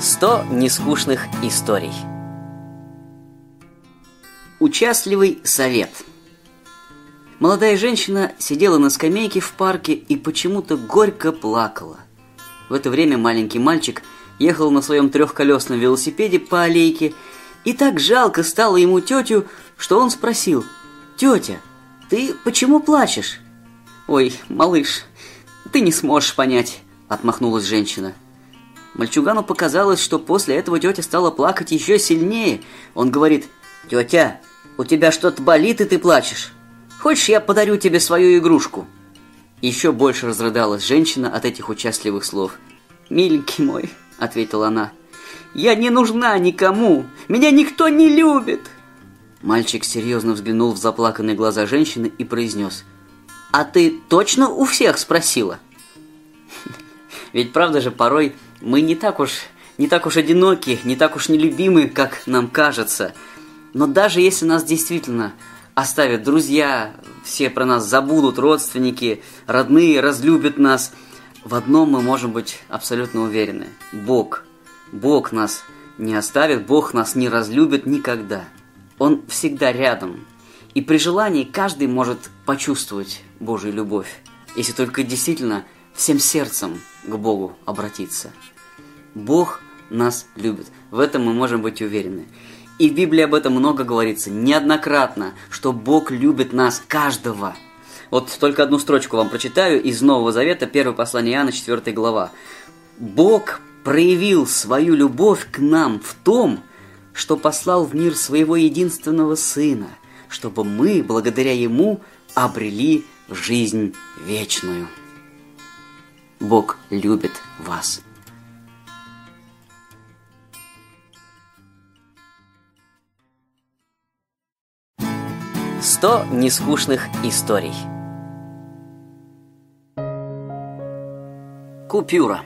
100 нескучных историй. Участливый совет. Молодая женщина сидела на скамейке в парке и почему-то горько плакала. В это время маленький мальчик ехал на своем трехколесном велосипеде по аллейке, и так жалко стало ему тетю, что он спросил, «Тетя, ты почему плачешь?» «Ой, малыш, ты не сможешь понять», — отмахнулась женщина. Мальчугану показалось, что после этого тетя стала плакать еще сильнее. Он говорит, «Тетя, у тебя что-то болит, и ты плачешь. Хочешь, я подарю тебе свою игрушку?» Еще больше разрыдалась женщина от этих участливых слов. «Миленький мой», — ответила она, — «я не нужна никому, меня никто не любит». Мальчик серьезно взглянул в заплаканные глаза женщины и произнес, «А ты точно у всех спросила?» Ведь правда же порой мы не так уж не так уж одиноки, не так уж нелюбимы, как нам кажется. Но даже если нас действительно оставят друзья, все про нас забудут, родственники, родные разлюбят нас, в одном мы можем быть абсолютно уверены. Бог. Бог нас не оставит, Бог нас не разлюбит никогда. Он всегда рядом. И при желании каждый может почувствовать Божью любовь, если только действительно всем сердцем к Богу обратиться. Бог нас любит. В этом мы можем быть уверены. И в Библии об этом много говорится, неоднократно, что Бог любит нас, каждого. Вот только одну строчку вам прочитаю из Нового Завета, 1 послание Иоанна, 4 глава. Бог проявил свою любовь к нам в том, что послал в мир своего единственного Сына, чтобы мы, благодаря Ему, обрели жизнь вечную. Бог любит вас. Сто нескучных историй. Купюра.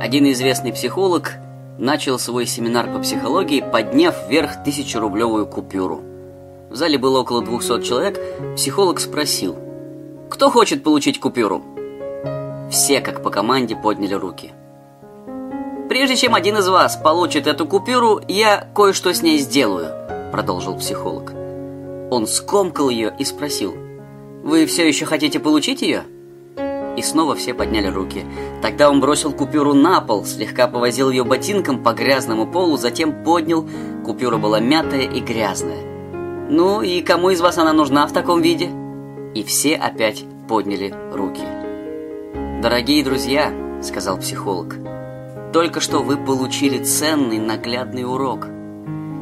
Один известный психолог начал свой семинар по психологии, подняв вверх тысячерублевую купюру. В зале было около 200 человек. Психолог спросил – кто хочет получить купюру? Все, как по команде, подняли руки. Прежде чем один из вас получит эту купюру, я кое-что с ней сделаю, продолжил психолог. Он скомкал ее и спросил, вы все еще хотите получить ее? И снова все подняли руки. Тогда он бросил купюру на пол, слегка повозил ее ботинком по грязному полу, затем поднял. Купюра была мятая и грязная. «Ну и кому из вас она нужна в таком виде?» И все опять подняли руки. «Дорогие друзья», — сказал психолог, — «только что вы получили ценный наглядный урок.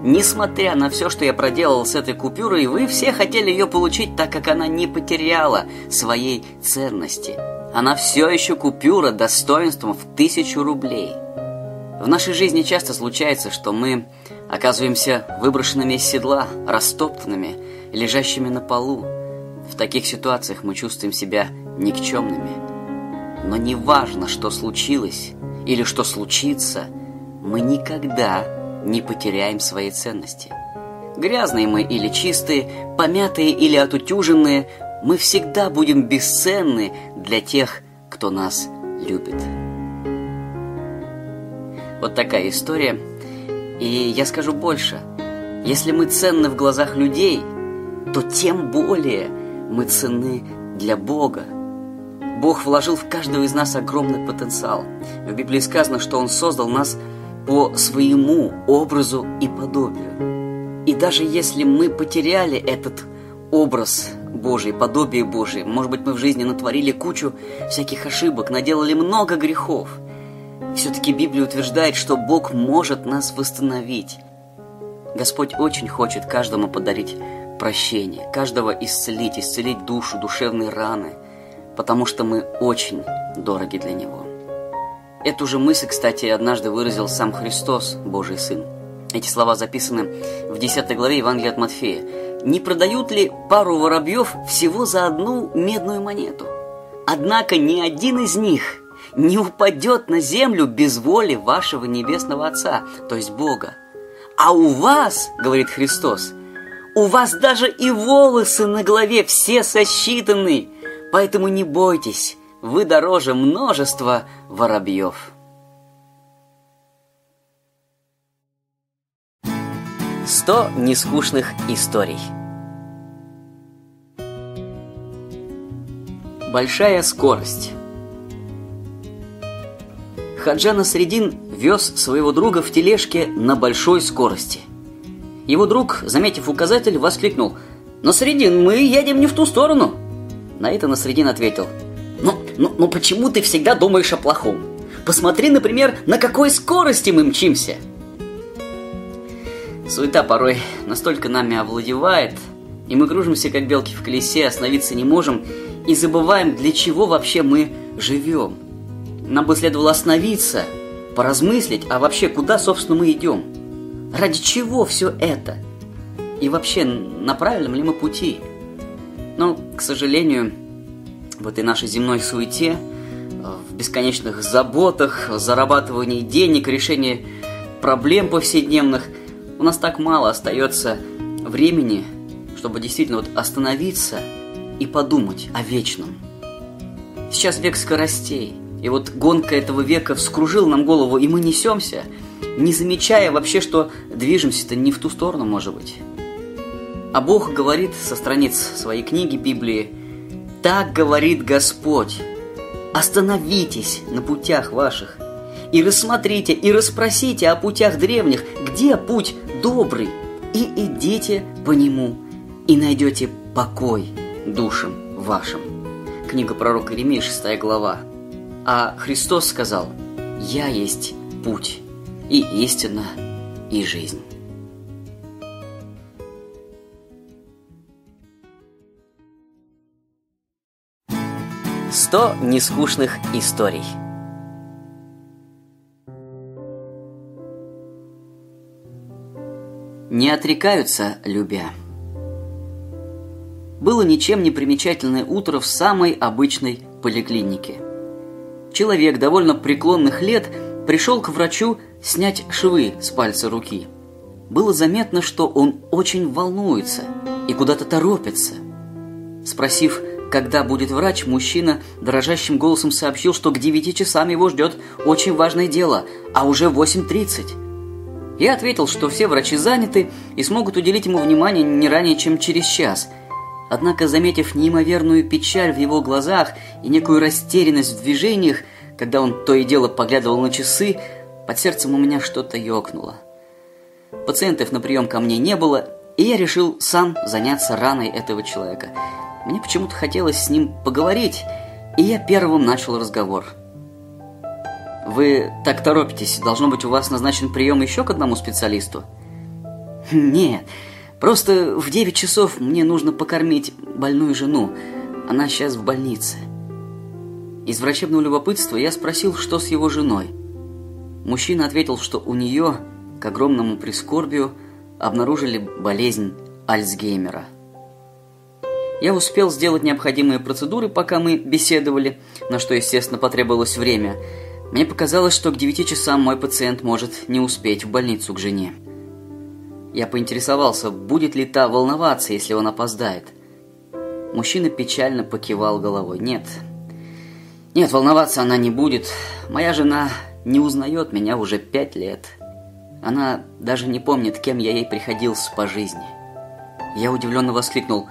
Несмотря на все, что я проделал с этой купюрой, вы все хотели ее получить, так как она не потеряла своей ценности. Она все еще купюра достоинством в тысячу рублей». В нашей жизни часто случается, что мы оказываемся выброшенными из седла, растоптанными, лежащими на полу, в таких ситуациях мы чувствуем себя никчемными. Но не важно, что случилось или что случится, мы никогда не потеряем своей ценности. Грязные мы или чистые, помятые или отутюженные, мы всегда будем бесценны для тех, кто нас любит. Вот такая история. И я скажу больше. Если мы ценны в глазах людей, то тем более – мы ценны для Бога. Бог вложил в каждого из нас огромный потенциал. В Библии сказано, что Он создал нас по своему образу и подобию. И даже если мы потеряли этот образ Божий, подобие Божие, может быть, мы в жизни натворили кучу всяких ошибок, наделали много грехов, все-таки Библия утверждает, что Бог может нас восстановить. Господь очень хочет каждому подарить прощение, каждого исцелить, исцелить душу, душевные раны, потому что мы очень дороги для Него. Эту же мысль, кстати, однажды выразил сам Христос, Божий Сын. Эти слова записаны в 10 главе Евангелия от Матфея. «Не продают ли пару воробьев всего за одну медную монету? Однако ни один из них не упадет на землю без воли вашего Небесного Отца, то есть Бога. А у вас, говорит Христос, у вас даже и волосы на голове все сосчитаны. Поэтому не бойтесь, вы дороже множества воробьев. Сто нескучных историй. Большая скорость. Хаджана Средин вез своего друга в тележке на большой скорости – его друг, заметив указатель, воскликнул «Но, Средин, мы едем не в ту сторону!» На это Насредин ответил «Ну, ну, ну почему ты всегда думаешь о плохом? Посмотри, например, на какой скорости мы мчимся!» Суета порой настолько нами овладевает, и мы кружимся, как белки в колесе, остановиться не можем, и забываем, для чего вообще мы живем. Нам бы следовало остановиться, поразмыслить, а вообще, куда, собственно, мы идем? Ради чего все это? И вообще, на правильном ли мы пути? Но, к сожалению, в этой нашей земной суете, в бесконечных заботах, зарабатывании денег, решении проблем повседневных – у нас так мало остается времени, чтобы действительно вот остановиться и подумать о вечном. Сейчас век скоростей, и вот гонка этого века вскружила нам голову, и мы несемся, не замечая вообще, что движемся-то не в ту сторону, может быть. А Бог говорит со страниц своей книги Библии, «Так говорит Господь, остановитесь на путях ваших, и рассмотрите, и расспросите о путях древних, где путь добрый, и идите по нему, и найдете покой душам вашим. Книга пророка Иеремии, 6 глава. А Христос сказал, «Я есть путь, и истина, и жизнь». Сто нескучных историй – не отрекаются, любя. Было ничем не примечательное утро в самой обычной поликлинике. Человек довольно преклонных лет пришел к врачу снять швы с пальца руки. Было заметно, что он очень волнуется и куда-то торопится. Спросив, когда будет врач, мужчина дрожащим голосом сообщил, что к девяти часам его ждет очень важное дело, а уже 8.30. Я ответил, что все врачи заняты и смогут уделить ему внимание не ранее, чем через час. Однако, заметив неимоверную печаль в его глазах и некую растерянность в движениях, когда он то и дело поглядывал на часы, под сердцем у меня что-то ёкнуло. Пациентов на прием ко мне не было, и я решил сам заняться раной этого человека. Мне почему-то хотелось с ним поговорить, и я первым начал разговор – вы так торопитесь. Должно быть, у вас назначен прием еще к одному специалисту? Нет, просто в 9 часов мне нужно покормить больную жену. Она сейчас в больнице. Из врачебного любопытства я спросил, что с его женой. Мужчина ответил, что у нее, к огромному прискорбию, обнаружили болезнь Альцгеймера. Я успел сделать необходимые процедуры, пока мы беседовали, на что, естественно, потребовалось время – мне показалось, что к девяти часам мой пациент может не успеть в больницу к жене. Я поинтересовался, будет ли та волноваться, если он опоздает. Мужчина печально покивал головой. Нет, нет, волноваться она не будет. Моя жена не узнает меня уже пять лет. Она даже не помнит, кем я ей приходился по жизни. Я удивленно воскликнул.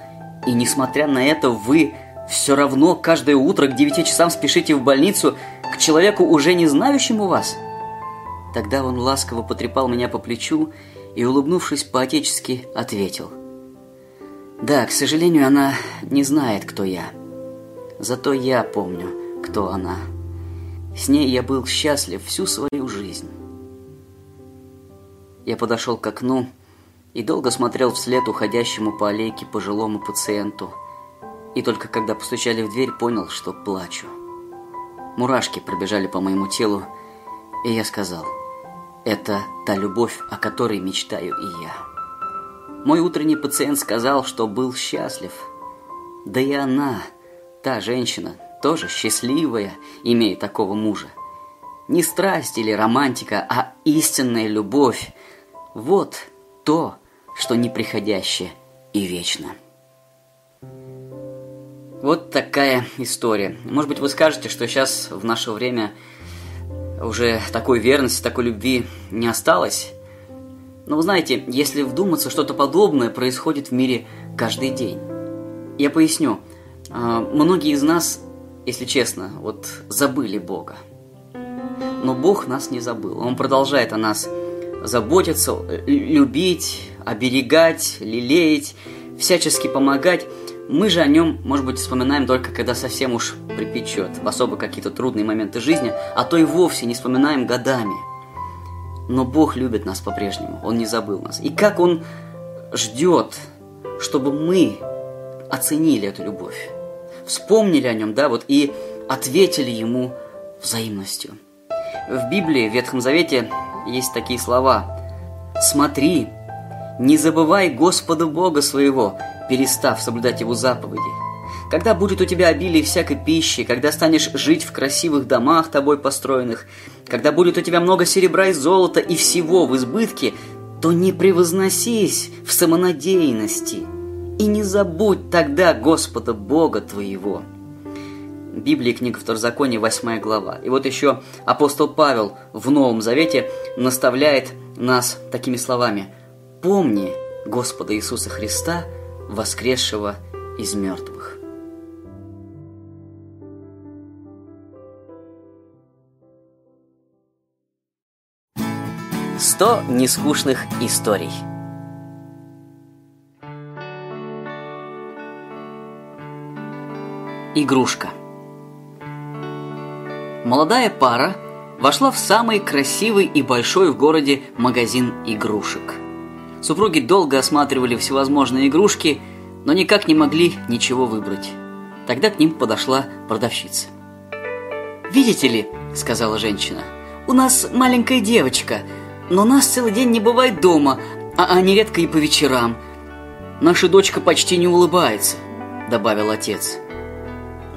И несмотря на это, вы все равно каждое утро к девяти часам спешите в больницу – к человеку, уже не знающему вас? Тогда он ласково потрепал меня по плечу и, улыбнувшись по-отечески, ответил. Да, к сожалению, она не знает, кто я. Зато я помню, кто она. С ней я был счастлив всю свою жизнь. Я подошел к окну и долго смотрел вслед уходящему по аллейке пожилому пациенту. И только когда постучали в дверь, понял, что плачу. Мурашки пробежали по моему телу, и я сказал, это та любовь, о которой мечтаю и я. Мой утренний пациент сказал, что был счастлив. Да и она, та женщина, тоже счастливая, имея такого мужа. Не страсть или романтика, а истинная любовь. Вот то, что неприходящее и вечно. Вот такая история. Может быть, вы скажете, что сейчас в наше время уже такой верности, такой любви не осталось. Но вы знаете, если вдуматься, что-то подобное происходит в мире каждый день. Я поясню. А, многие из нас, если честно, вот забыли Бога. Но Бог нас не забыл. Он продолжает о нас заботиться, любить, оберегать, лелеять, всячески помогать. Мы же о нем, может быть, вспоминаем только когда совсем уж припечет, в особо какие-то трудные моменты жизни, а то и вовсе не вспоминаем годами. Но Бог любит нас по-прежнему, Он не забыл нас. И как Он ждет, чтобы мы оценили эту любовь, вспомнили о Нем, да, вот, и ответили Ему взаимностью. В Библии, в Ветхом Завете, есть такие слова. «Смотри, не забывай Господа Бога своего, перестав соблюдать Его заповеди. Когда будет у тебя обилие всякой пищи, когда станешь жить в красивых домах тобой построенных, когда будет у тебя много серебра и золота и всего в избытке, то не превозносись в самонадеянности и не забудь тогда Господа Бога твоего». Библии, книга Второзакония, 8 глава. И вот еще апостол Павел в Новом Завете наставляет нас такими словами. «Помни Господа Иисуса Христа, воскресшего из мертвых». Сто нескучных историй. Игрушка. Молодая пара вошла в самый красивый и большой в городе магазин игрушек. Супруги долго осматривали всевозможные игрушки, но никак не могли ничего выбрать. Тогда к ним подошла продавщица. «Видите ли», — сказала женщина, — «у нас маленькая девочка, но нас целый день не бывает дома, а нередко и по вечерам. Наша дочка почти не улыбается», — добавил отец.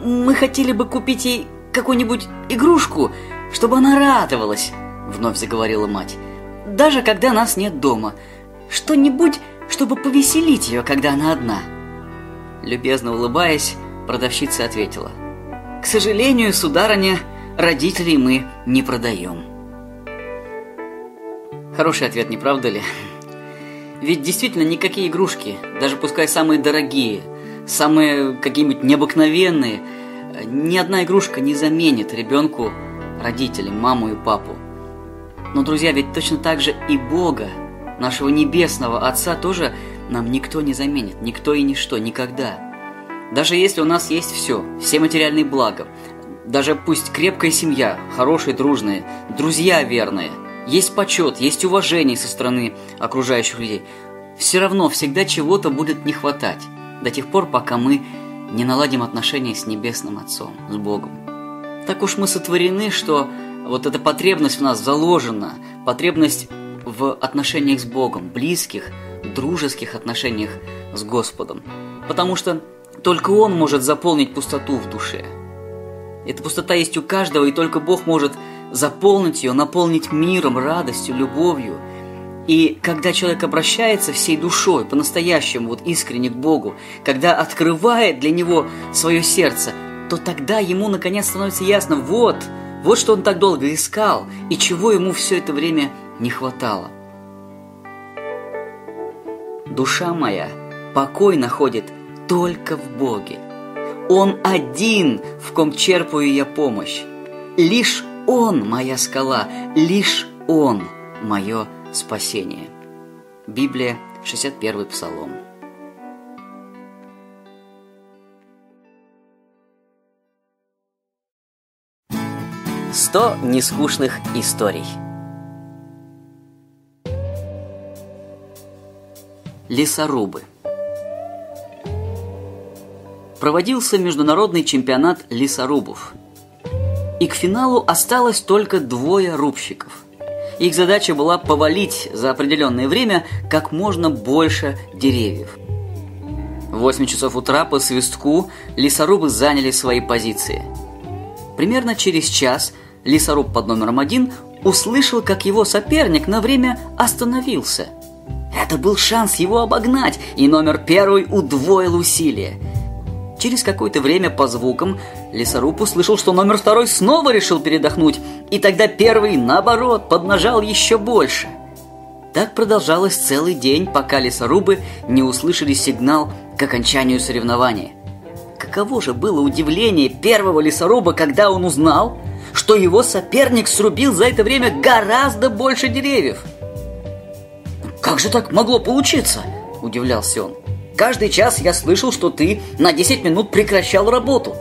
«Мы хотели бы купить ей какую-нибудь игрушку, чтобы она радовалась», — вновь заговорила мать. «Даже когда нас нет дома. Что-нибудь, чтобы повеселить ее, когда она одна». Любезно улыбаясь, продавщица ответила. «К сожалению, сударыня, родителей мы не продаем». Хороший ответ, не правда ли? Ведь действительно никакие игрушки, даже пускай самые дорогие, самые какие-нибудь необыкновенные – ни одна игрушка не заменит ребенку родителей, маму и папу. Но, друзья, ведь точно так же и Бога, нашего небесного Отца, тоже нам никто не заменит, никто и ничто, никогда. Даже если у нас есть все, все материальные блага, даже пусть крепкая семья, хорошие, дружные, друзья верные, есть почет, есть уважение со стороны окружающих людей, все равно всегда чего-то будет не хватать до тех пор, пока мы не наладим отношения с Небесным Отцом, с Богом. Так уж мы сотворены, что вот эта потребность в нас заложена, потребность в отношениях с Богом, близких, дружеских отношениях с Господом. Потому что только Он может заполнить пустоту в душе. Эта пустота есть у каждого, и только Бог может заполнить ее, наполнить миром, радостью, любовью – и когда человек обращается всей душой, по-настоящему, вот искренне к Богу, когда открывает для него свое сердце, то тогда ему наконец становится ясно, вот, вот что он так долго искал, и чего ему все это время не хватало. Душа моя покой находит только в Боге. Он один, в ком черпаю я помощь. Лишь Он моя скала, лишь Он мое спасение. Библия, 61 Псалом. Сто нескучных историй. Лесорубы. Проводился международный чемпионат лесорубов. И к финалу осталось только двое рубщиков – их задача была повалить за определенное время как можно больше деревьев. В 8 часов утра по свистку лесорубы заняли свои позиции. Примерно через час лесоруб под номером один услышал, как его соперник на время остановился. Это был шанс его обогнать, и номер первый удвоил усилия – Через какое-то время по звукам лесоруб услышал, что номер второй снова решил передохнуть, и тогда первый, наоборот, поднажал еще больше. Так продолжалось целый день, пока лесорубы не услышали сигнал к окончанию соревнования. Каково же было удивление первого лесоруба, когда он узнал, что его соперник срубил за это время гораздо больше деревьев. «Как же так могло получиться?» – удивлялся он. «Каждый час я слышал, что ты на 10 минут прекращал работу.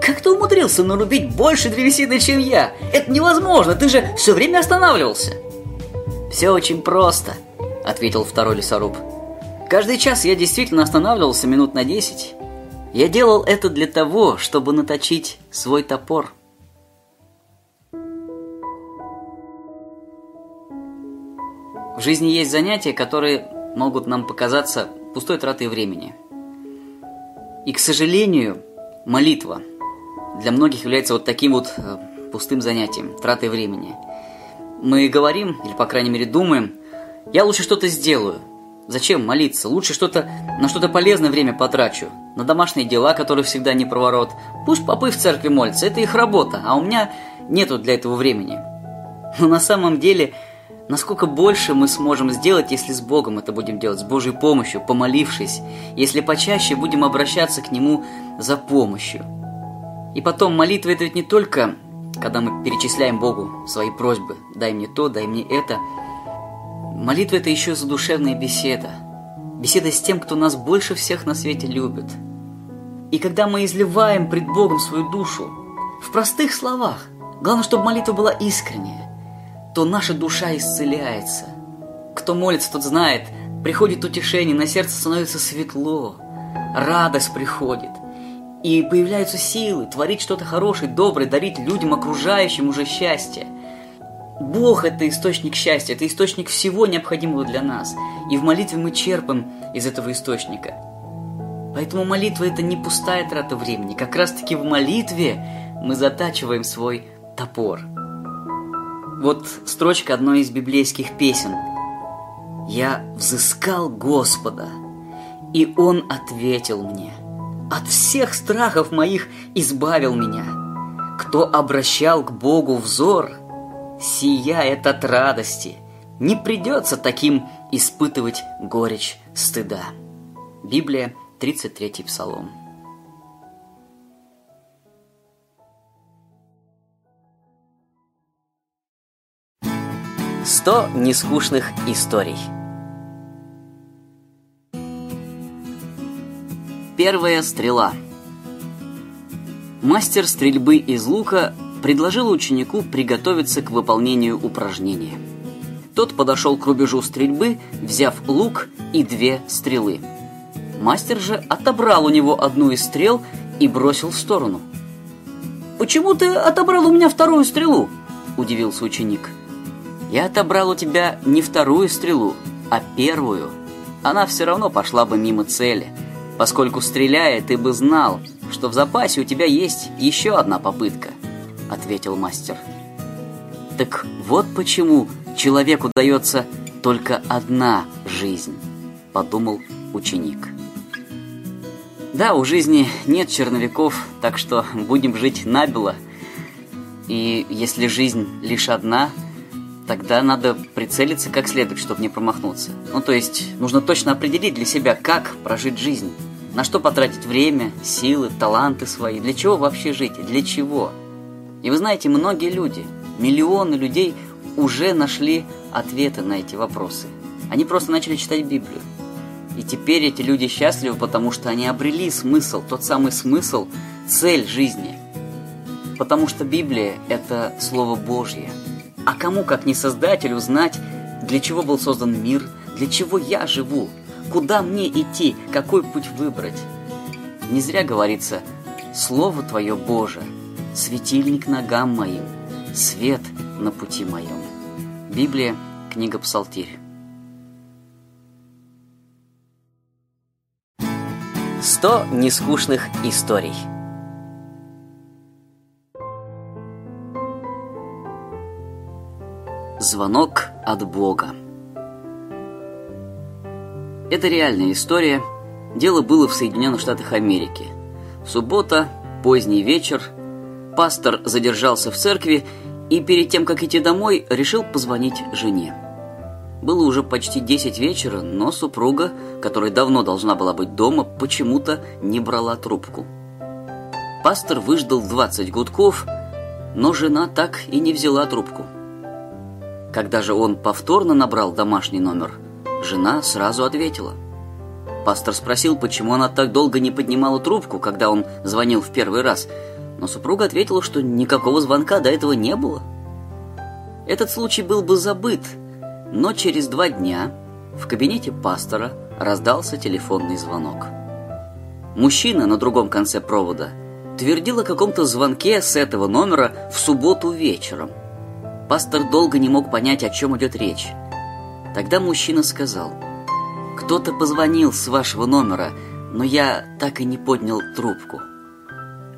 Как ты умудрился нарубить больше древесины, чем я? Это невозможно, ты же все время останавливался!» «Все очень просто», – ответил второй лесоруб. «Каждый час я действительно останавливался минут на 10. Я делал это для того, чтобы наточить свой топор». В жизни есть занятия, которые могут нам показаться пустой тратой времени. И, к сожалению, молитва для многих является вот таким вот э, пустым занятием, тратой времени. Мы говорим, или по крайней мере думаем, я лучше что-то сделаю. Зачем молиться? Лучше что-то на что-то полезное время потрачу. На домашние дела, которые всегда не проворот. Пусть попы в церкви молятся, это их работа, а у меня нету для этого времени. Но на самом деле – Насколько больше мы сможем сделать, если с Богом это будем делать, с Божьей помощью, помолившись, если почаще будем обращаться к Нему за помощью. И потом, молитва это ведь не только, когда мы перечисляем Богу свои просьбы, дай мне то, дай мне это. Молитва это еще задушевная беседа. Беседа с тем, кто нас больше всех на свете любит. И когда мы изливаем пред Богом свою душу, в простых словах, главное, чтобы молитва была искренняя, то наша душа исцеляется. Кто молится, тот знает, приходит утешение, на сердце становится светло, радость приходит. И появляются силы творить что-то хорошее, доброе, дарить людям, окружающим уже счастье. Бог – это источник счастья, это источник всего необходимого для нас. И в молитве мы черпаем из этого источника. Поэтому молитва – это не пустая трата времени. Как раз-таки в молитве мы затачиваем свой топор – вот строчка одной из библейских песен. «Я взыскал Господа, и Он ответил мне. От всех страхов моих избавил меня. Кто обращал к Богу взор, сияет от радости, не придется таким испытывать горечь стыда». Библия, 33 Псалом. Сто нескучных историй. Первая стрела. Мастер стрельбы из лука предложил ученику приготовиться к выполнению упражнения. Тот подошел к рубежу стрельбы, взяв лук и две стрелы. Мастер же отобрал у него одну из стрел и бросил в сторону. «Почему ты отобрал у меня вторую стрелу?» – удивился ученик. Я отобрал у тебя не вторую стрелу, а первую. Она все равно пошла бы мимо цели, поскольку стреляя, ты бы знал, что в запасе у тебя есть еще одна попытка, ответил мастер. Так вот почему человеку дается только одна жизнь, подумал ученик. Да, у жизни нет черновиков, так что будем жить набело. И если жизнь лишь одна – тогда надо прицелиться как следует, чтобы не промахнуться. Ну, то есть, нужно точно определить для себя, как прожить жизнь. На что потратить время, силы, таланты свои. Для чего вообще жить? Для чего? И вы знаете, многие люди, миллионы людей уже нашли ответы на эти вопросы. Они просто начали читать Библию. И теперь эти люди счастливы, потому что они обрели смысл, тот самый смысл, цель жизни. Потому что Библия – это Слово Божье – а кому, как не Создателю, знать, для чего был создан мир, для чего я живу, куда мне идти, какой путь выбрать? Не зря говорится «Слово Твое, Боже, светильник ногам моим, свет на пути моем». Библия, книга Псалтирь. Сто нескучных историй. Звонок от Бога. Это реальная история. Дело было в Соединенных Штатах Америки. Суббота, поздний вечер. Пастор задержался в церкви и перед тем, как идти домой, решил позвонить жене. Было уже почти 10 вечера, но супруга, которая давно должна была быть дома, почему-то не брала трубку. Пастор выждал 20 гудков, но жена так и не взяла трубку. Когда же он повторно набрал домашний номер, жена сразу ответила. Пастор спросил, почему она так долго не поднимала трубку, когда он звонил в первый раз, но супруга ответила, что никакого звонка до этого не было. Этот случай был бы забыт, но через два дня в кабинете пастора раздался телефонный звонок. Мужчина на другом конце провода твердил о каком-то звонке с этого номера в субботу вечером. Пастор долго не мог понять, о чем идет речь. Тогда мужчина сказал, «Кто-то позвонил с вашего номера, но я так и не поднял трубку».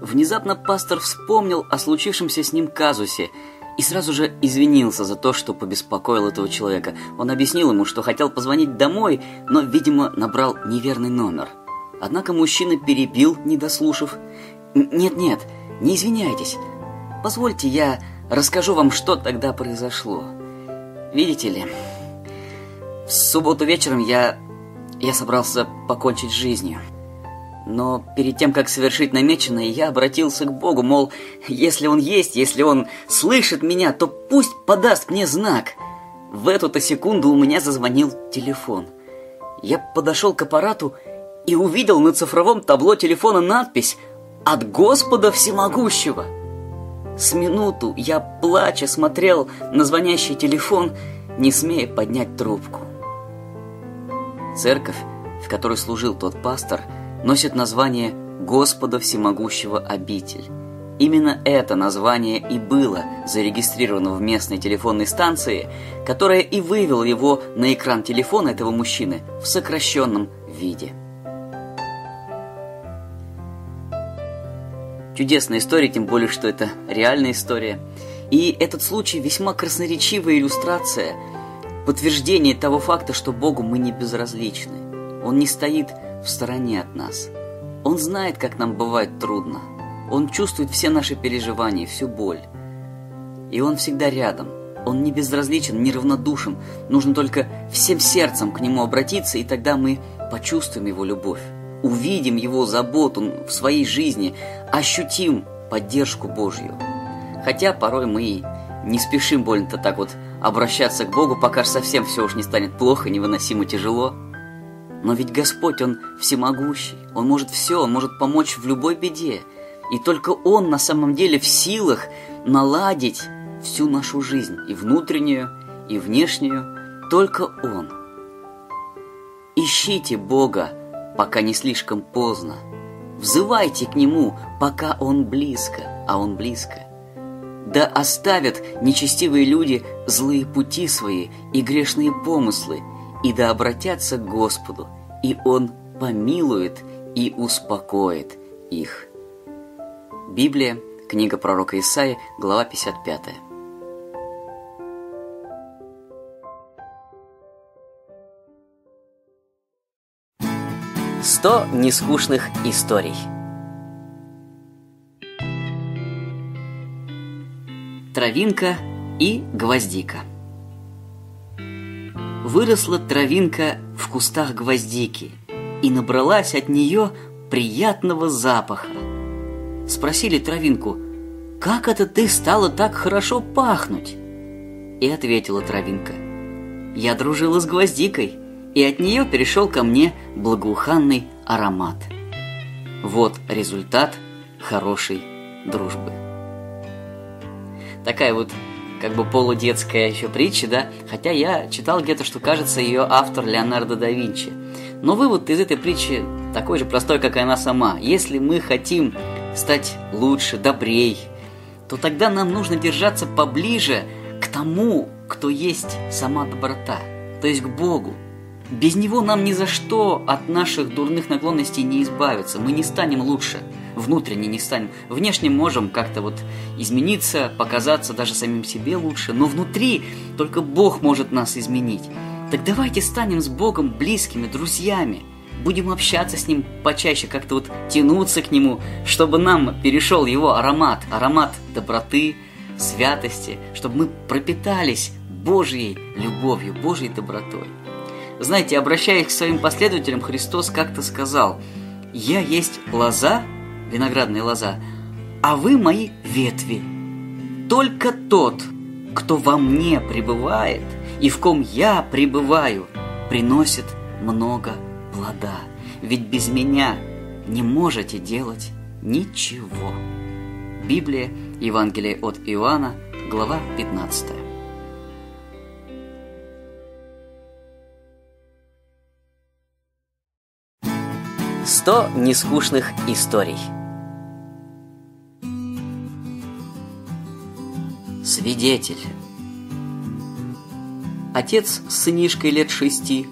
Внезапно пастор вспомнил о случившемся с ним казусе и сразу же извинился за то, что побеспокоил этого человека. Он объяснил ему, что хотел позвонить домой, но, видимо, набрал неверный номер. Однако мужчина перебил, не дослушав. «Нет-нет, не извиняйтесь. Позвольте, я расскажу вам, что тогда произошло. Видите ли, в субботу вечером я... я собрался покончить жизнью». Но перед тем, как совершить намеченное, я обратился к Богу, мол, если Он есть, если Он слышит меня, то пусть подаст мне знак. В эту-то секунду у меня зазвонил телефон. Я подошел к аппарату и увидел на цифровом табло телефона надпись «От Господа Всемогущего». С минуту я, плача, смотрел на звонящий телефон, не смея поднять трубку. Церковь, в которой служил тот пастор – носит название Господа Всемогущего обитель. Именно это название и было зарегистрировано в местной телефонной станции, которая и вывела его на экран телефона этого мужчины в сокращенном виде. Чудесная история, тем более, что это реальная история. И этот случай весьма красноречивая иллюстрация, подтверждение того факта, что Богу мы не безразличны. Он не стоит в стороне от нас. Он знает, как нам бывает трудно. Он чувствует все наши переживания, всю боль. И он всегда рядом. Он не безразличен, не равнодушен. Нужно только всем сердцем к нему обратиться, и тогда мы почувствуем его любовь. Увидим его заботу в своей жизни, ощутим поддержку Божью. Хотя порой мы не спешим больно-то так вот обращаться к Богу, пока совсем все уж не станет плохо, невыносимо тяжело – но ведь Господь, Он всемогущий, Он может все, Он может помочь в любой беде. И только Он на самом деле в силах наладить всю нашу жизнь, и внутреннюю, и внешнюю, только Он. Ищите Бога, пока не слишком поздно. Взывайте к Нему, пока Он близко, а Он близко. Да оставят нечестивые люди злые пути свои и грешные помыслы, и да обратятся к Господу, и Он помилует и успокоит их. Библия, книга пророка Исаи, глава 55. Сто нескучных историй. Травинка и гвоздика – выросла травинка в кустах гвоздики и набралась от нее приятного запаха. Спросили травинку, «Как это ты стала так хорошо пахнуть?» И ответила травинка, «Я дружила с гвоздикой, и от нее перешел ко мне благоуханный аромат». Вот результат хорошей дружбы. Такая вот как бы полудетская еще притча, да, хотя я читал где-то, что кажется ее автор Леонардо да Винчи. Но вывод из этой притчи такой же простой, как и она сама. Если мы хотим стать лучше, добрей, то тогда нам нужно держаться поближе к тому, кто есть сама доброта, то есть к Богу. Без Него нам ни за что от наших дурных наклонностей не избавиться, мы не станем лучше – внутренне не станем. Внешне можем как-то вот измениться, показаться даже самим себе лучше, но внутри только Бог может нас изменить. Так давайте станем с Богом близкими, друзьями. Будем общаться с Ним почаще, как-то вот тянуться к Нему, чтобы нам перешел Его аромат, аромат доброты, святости, чтобы мы пропитались Божьей любовью, Божьей добротой. Знаете, обращаясь к своим последователям, Христос как-то сказал, «Я есть лоза, виноградная лоза, а вы мои ветви. Только тот, кто во мне пребывает и в ком я пребываю, приносит много плода. Ведь без меня не можете делать ничего». Библия, Евангелие от Иоанна, глава 15. Сто нескучных историй. Свидетель. Отец с сынишкой лет шести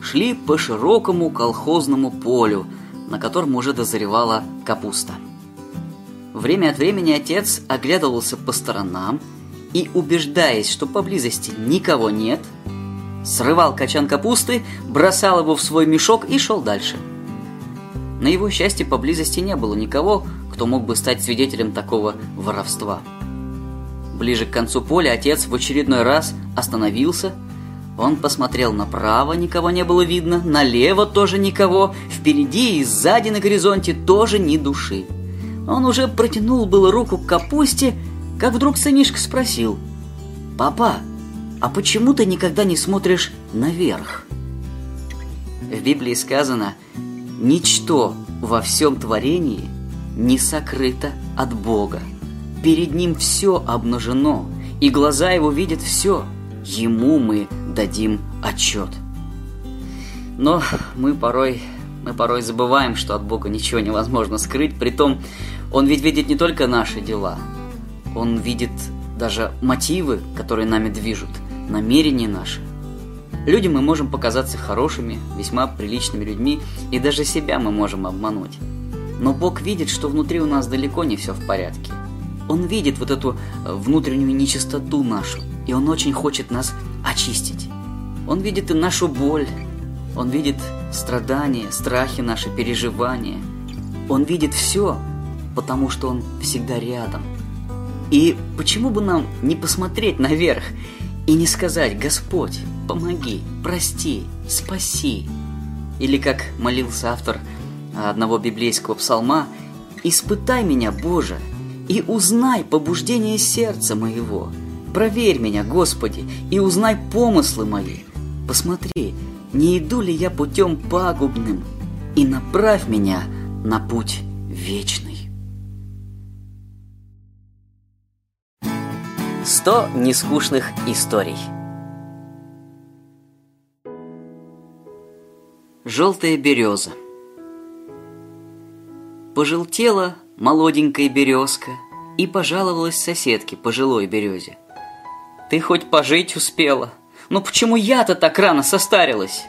шли по широкому колхозному полю, на котором уже дозревала капуста. Время от времени отец оглядывался по сторонам и, убеждаясь, что поблизости никого нет, срывал качан капусты, бросал его в свой мешок и шел дальше – на его счастье поблизости не было никого, кто мог бы стать свидетелем такого воровства. Ближе к концу поля отец в очередной раз остановился. Он посмотрел направо, никого не было видно, налево тоже никого, впереди и сзади на горизонте тоже ни души. Он уже протянул было руку к капусте, как вдруг сынишка спросил, «Папа, а почему ты никогда не смотришь наверх?» В Библии сказано – Ничто во всем творении не сокрыто от Бога. Перед Ним все обнажено, и глаза Его видят все. Ему мы дадим отчет. Но мы порой, мы порой забываем, что от Бога ничего невозможно скрыть. Притом, Он ведь видит не только наши дела. Он видит даже мотивы, которые нами движут, намерения наши – Людям мы можем показаться хорошими, весьма приличными людьми, и даже себя мы можем обмануть. Но Бог видит, что внутри у нас далеко не все в порядке. Он видит вот эту э, внутреннюю нечистоту нашу, и Он очень хочет нас очистить. Он видит и нашу боль, Он видит страдания, страхи наши, переживания. Он видит все, потому что Он всегда рядом. И почему бы нам не посмотреть наверх и не сказать «Господь, помоги, прости, спаси». Или как молился автор одного библейского псалма «Испытай меня, Боже, и узнай побуждение сердца моего. Проверь меня, Господи, и узнай помыслы мои. Посмотри, не иду ли я путем пагубным, и направь меня на путь вечный». 100 нескучных историй. Желтая береза. Пожелтела молоденькая березка и пожаловалась соседке пожилой березе. «Ты хоть пожить успела? Но почему я-то так рано состарилась?»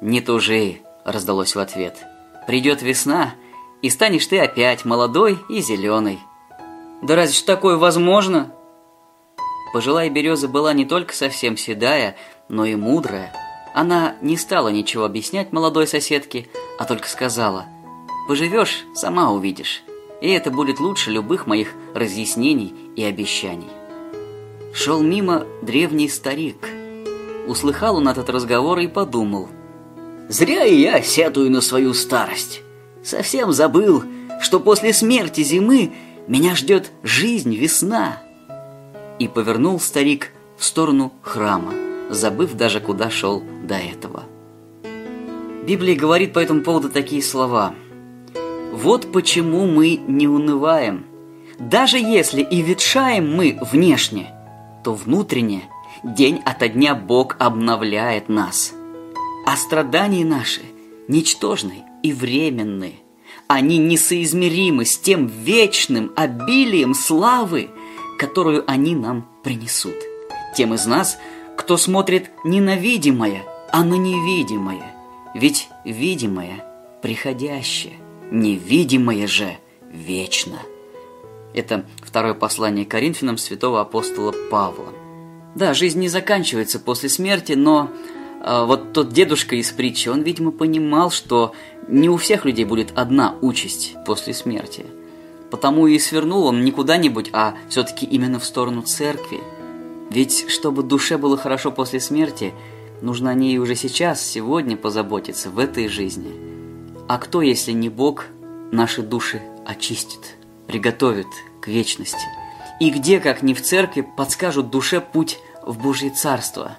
«Не тужи», — раздалось в ответ. «Придет весна, и станешь ты опять молодой и зеленый». «Да разве ж такое возможно?» Пожилая береза была не только совсем седая, но и мудрая. Она не стала ничего объяснять молодой соседке, а только сказала «Поживешь, сама увидишь, и это будет лучше любых моих разъяснений и обещаний». Шел мимо древний старик. Услыхал он этот разговор и подумал «Зря и я сетую на свою старость. Совсем забыл, что после смерти зимы меня ждет жизнь весна» и повернул старик в сторону храма, забыв даже, куда шел до этого. Библия говорит по этому поводу такие слова. «Вот почему мы не унываем. Даже если и ветшаем мы внешне, то внутренне день ото дня Бог обновляет нас. А страдания наши ничтожны и временны. Они несоизмеримы с тем вечным обилием славы, которую они нам принесут. Тем из нас, кто смотрит не на видимое, а на невидимое. Ведь видимое приходящее, невидимое же вечно. Это второе послание Коринфянам святого апостола Павла. Да, жизнь не заканчивается после смерти, но э, вот тот дедушка из притчи, он, видимо, понимал, что не у всех людей будет одна участь после смерти – Потому и свернул он не куда-нибудь, а все-таки именно в сторону церкви. Ведь чтобы душе было хорошо после смерти, нужно о ней уже сейчас, сегодня позаботиться, в этой жизни. А кто, если не Бог, наши души очистит, приготовит к вечности? И где, как ни в церкви, подскажут душе путь в Божье Царство,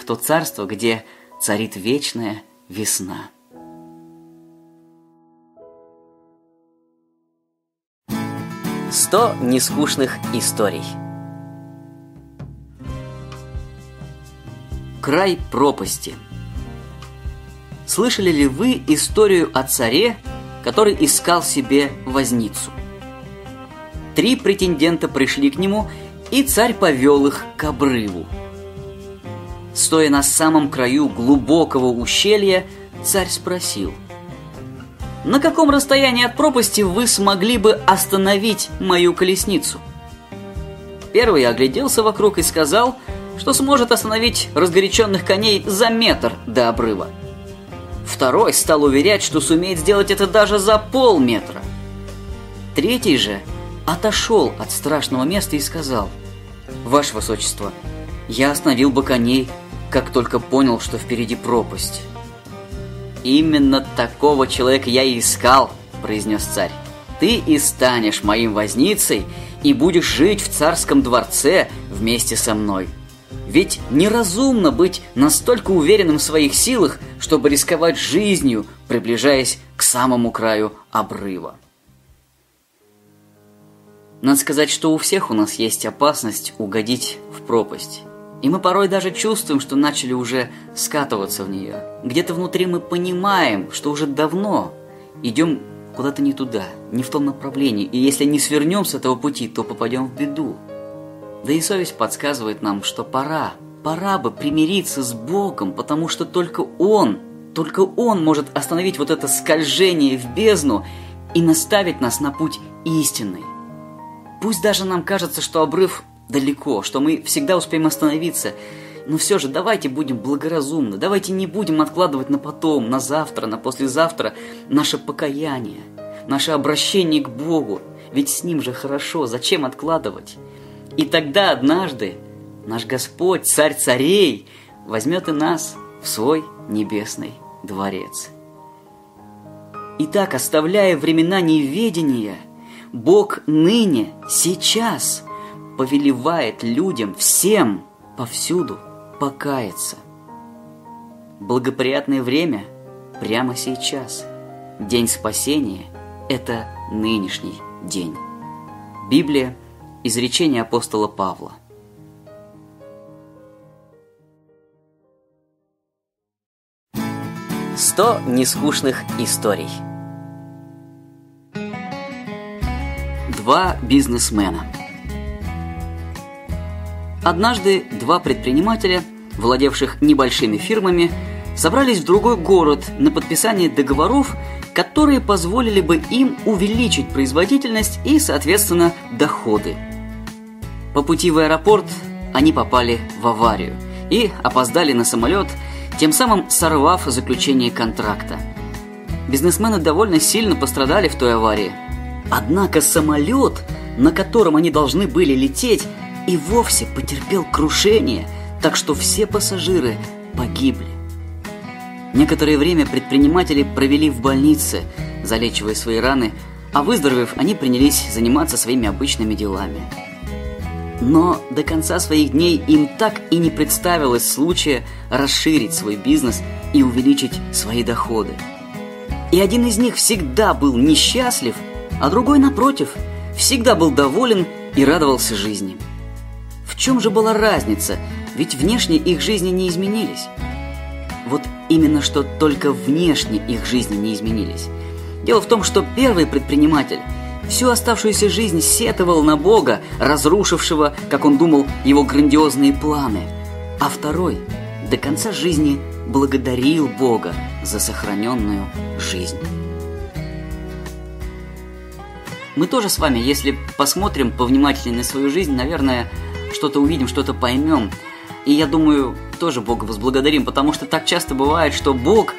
в то Царство, где царит вечная весна. Сто нескучных историй. Край пропасти. Слышали ли вы историю о царе, который искал себе возницу? Три претендента пришли к нему, и царь повел их к обрыву. Стоя на самом краю глубокого ущелья, царь спросил – на каком расстоянии от пропасти вы смогли бы остановить мою колесницу? Первый огляделся вокруг и сказал, что сможет остановить разгоряченных коней за метр до обрыва. Второй стал уверять, что сумеет сделать это даже за полметра. Третий же отошел от страшного места и сказал, «Ваше Высочество, я остановил бы коней, как только понял, что впереди пропасть». «Именно такого человека я и искал», – произнес царь. «Ты и станешь моим возницей и будешь жить в царском дворце вместе со мной». Ведь неразумно быть настолько уверенным в своих силах, чтобы рисковать жизнью, приближаясь к самому краю обрыва. Надо сказать, что у всех у нас есть опасность угодить в пропасть. И мы порой даже чувствуем, что начали уже скатываться в нее. Где-то внутри мы понимаем, что уже давно идем куда-то не туда, не в том направлении. И если не свернем с этого пути, то попадем в беду. Да и совесть подсказывает нам, что пора, пора бы примириться с Богом, потому что только Он, только Он может остановить вот это скольжение в бездну и наставить нас на путь истинный. Пусть даже нам кажется, что обрыв далеко, что мы всегда успеем остановиться. Но все же давайте будем благоразумны, давайте не будем откладывать на потом, на завтра, на послезавтра наше покаяние, наше обращение к Богу. Ведь с Ним же хорошо, зачем откладывать? И тогда однажды наш Господь, Царь царей, возьмет и нас в свой небесный дворец. Итак, оставляя времена неведения, Бог ныне, сейчас – повелевает людям всем повсюду покаяться. Благоприятное время прямо сейчас. День спасения – это нынешний день. Библия – изречение апостола Павла. Сто нескучных историй. Два бизнесмена – Однажды два предпринимателя, владевших небольшими фирмами, собрались в другой город на подписание договоров, которые позволили бы им увеличить производительность и, соответственно, доходы. По пути в аэропорт они попали в аварию и опоздали на самолет, тем самым сорвав заключение контракта. Бизнесмены довольно сильно пострадали в той аварии. Однако самолет, на котором они должны были лететь, и вовсе потерпел крушение, так что все пассажиры погибли. Некоторое время предприниматели провели в больнице, залечивая свои раны, а выздоровев, они принялись заниматься своими обычными делами. Но до конца своих дней им так и не представилось случая расширить свой бизнес и увеличить свои доходы. И один из них всегда был несчастлив, а другой, напротив, всегда был доволен и радовался жизни чем же была разница? Ведь внешне их жизни не изменились. Вот именно что только внешне их жизни не изменились. Дело в том, что первый предприниматель всю оставшуюся жизнь сетовал на Бога, разрушившего, как он думал, его грандиозные планы. А второй до конца жизни благодарил Бога за сохраненную жизнь. Мы тоже с вами, если посмотрим повнимательнее на свою жизнь, наверное, что-то увидим, что-то поймем. И я думаю, тоже Бога возблагодарим, потому что так часто бывает, что Бог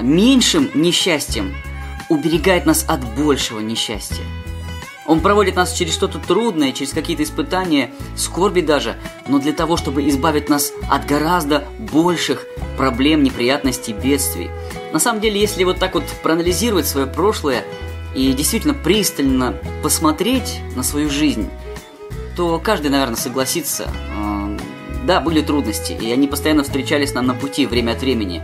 меньшим несчастьем уберегает нас от большего несчастья. Он проводит нас через что-то трудное, через какие-то испытания, скорби даже, но для того, чтобы избавить нас от гораздо больших проблем, неприятностей, бедствий. На самом деле, если вот так вот проанализировать свое прошлое и действительно пристально посмотреть на свою жизнь, то каждый, наверное, согласится. Да, были трудности, и они постоянно встречались нам на пути время от времени.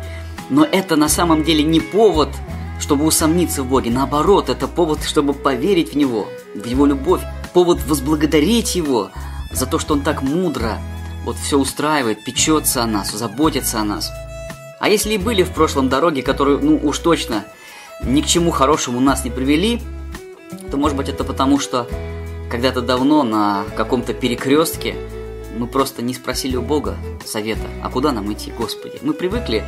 Но это на самом деле не повод – чтобы усомниться в Боге. Наоборот, это повод, чтобы поверить в Него, в Его любовь, повод возблагодарить Его за то, что Он так мудро вот все устраивает, печется о нас, заботится о нас. А если и были в прошлом дороги, которые, ну уж точно, ни к чему хорошему нас не привели, то, может быть, это потому, что когда-то давно на каком-то перекрестке мы просто не спросили у Бога совета, а куда нам идти, Господи. Мы привыкли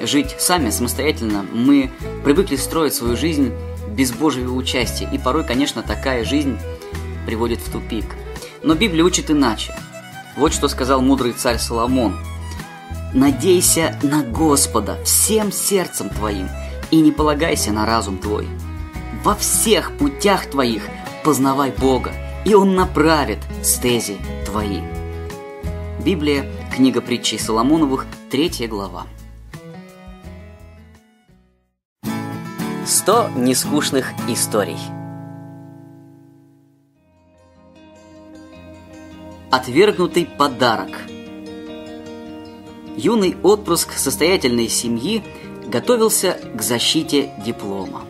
жить сами, самостоятельно. Мы привыкли строить свою жизнь без Божьего участия. И порой, конечно, такая жизнь приводит в тупик. Но Библия учит иначе. Вот что сказал мудрый царь Соломон. «Надейся на Господа всем сердцем твоим и не полагайся на разум твой. Во всех путях твоих познавай Бога, и Он направит стези твои». Библия, книга притчей Соломоновых, третья глава. 100 нескучных историй. Отвергнутый подарок. Юный отпрыск состоятельной семьи готовился к защите диплома.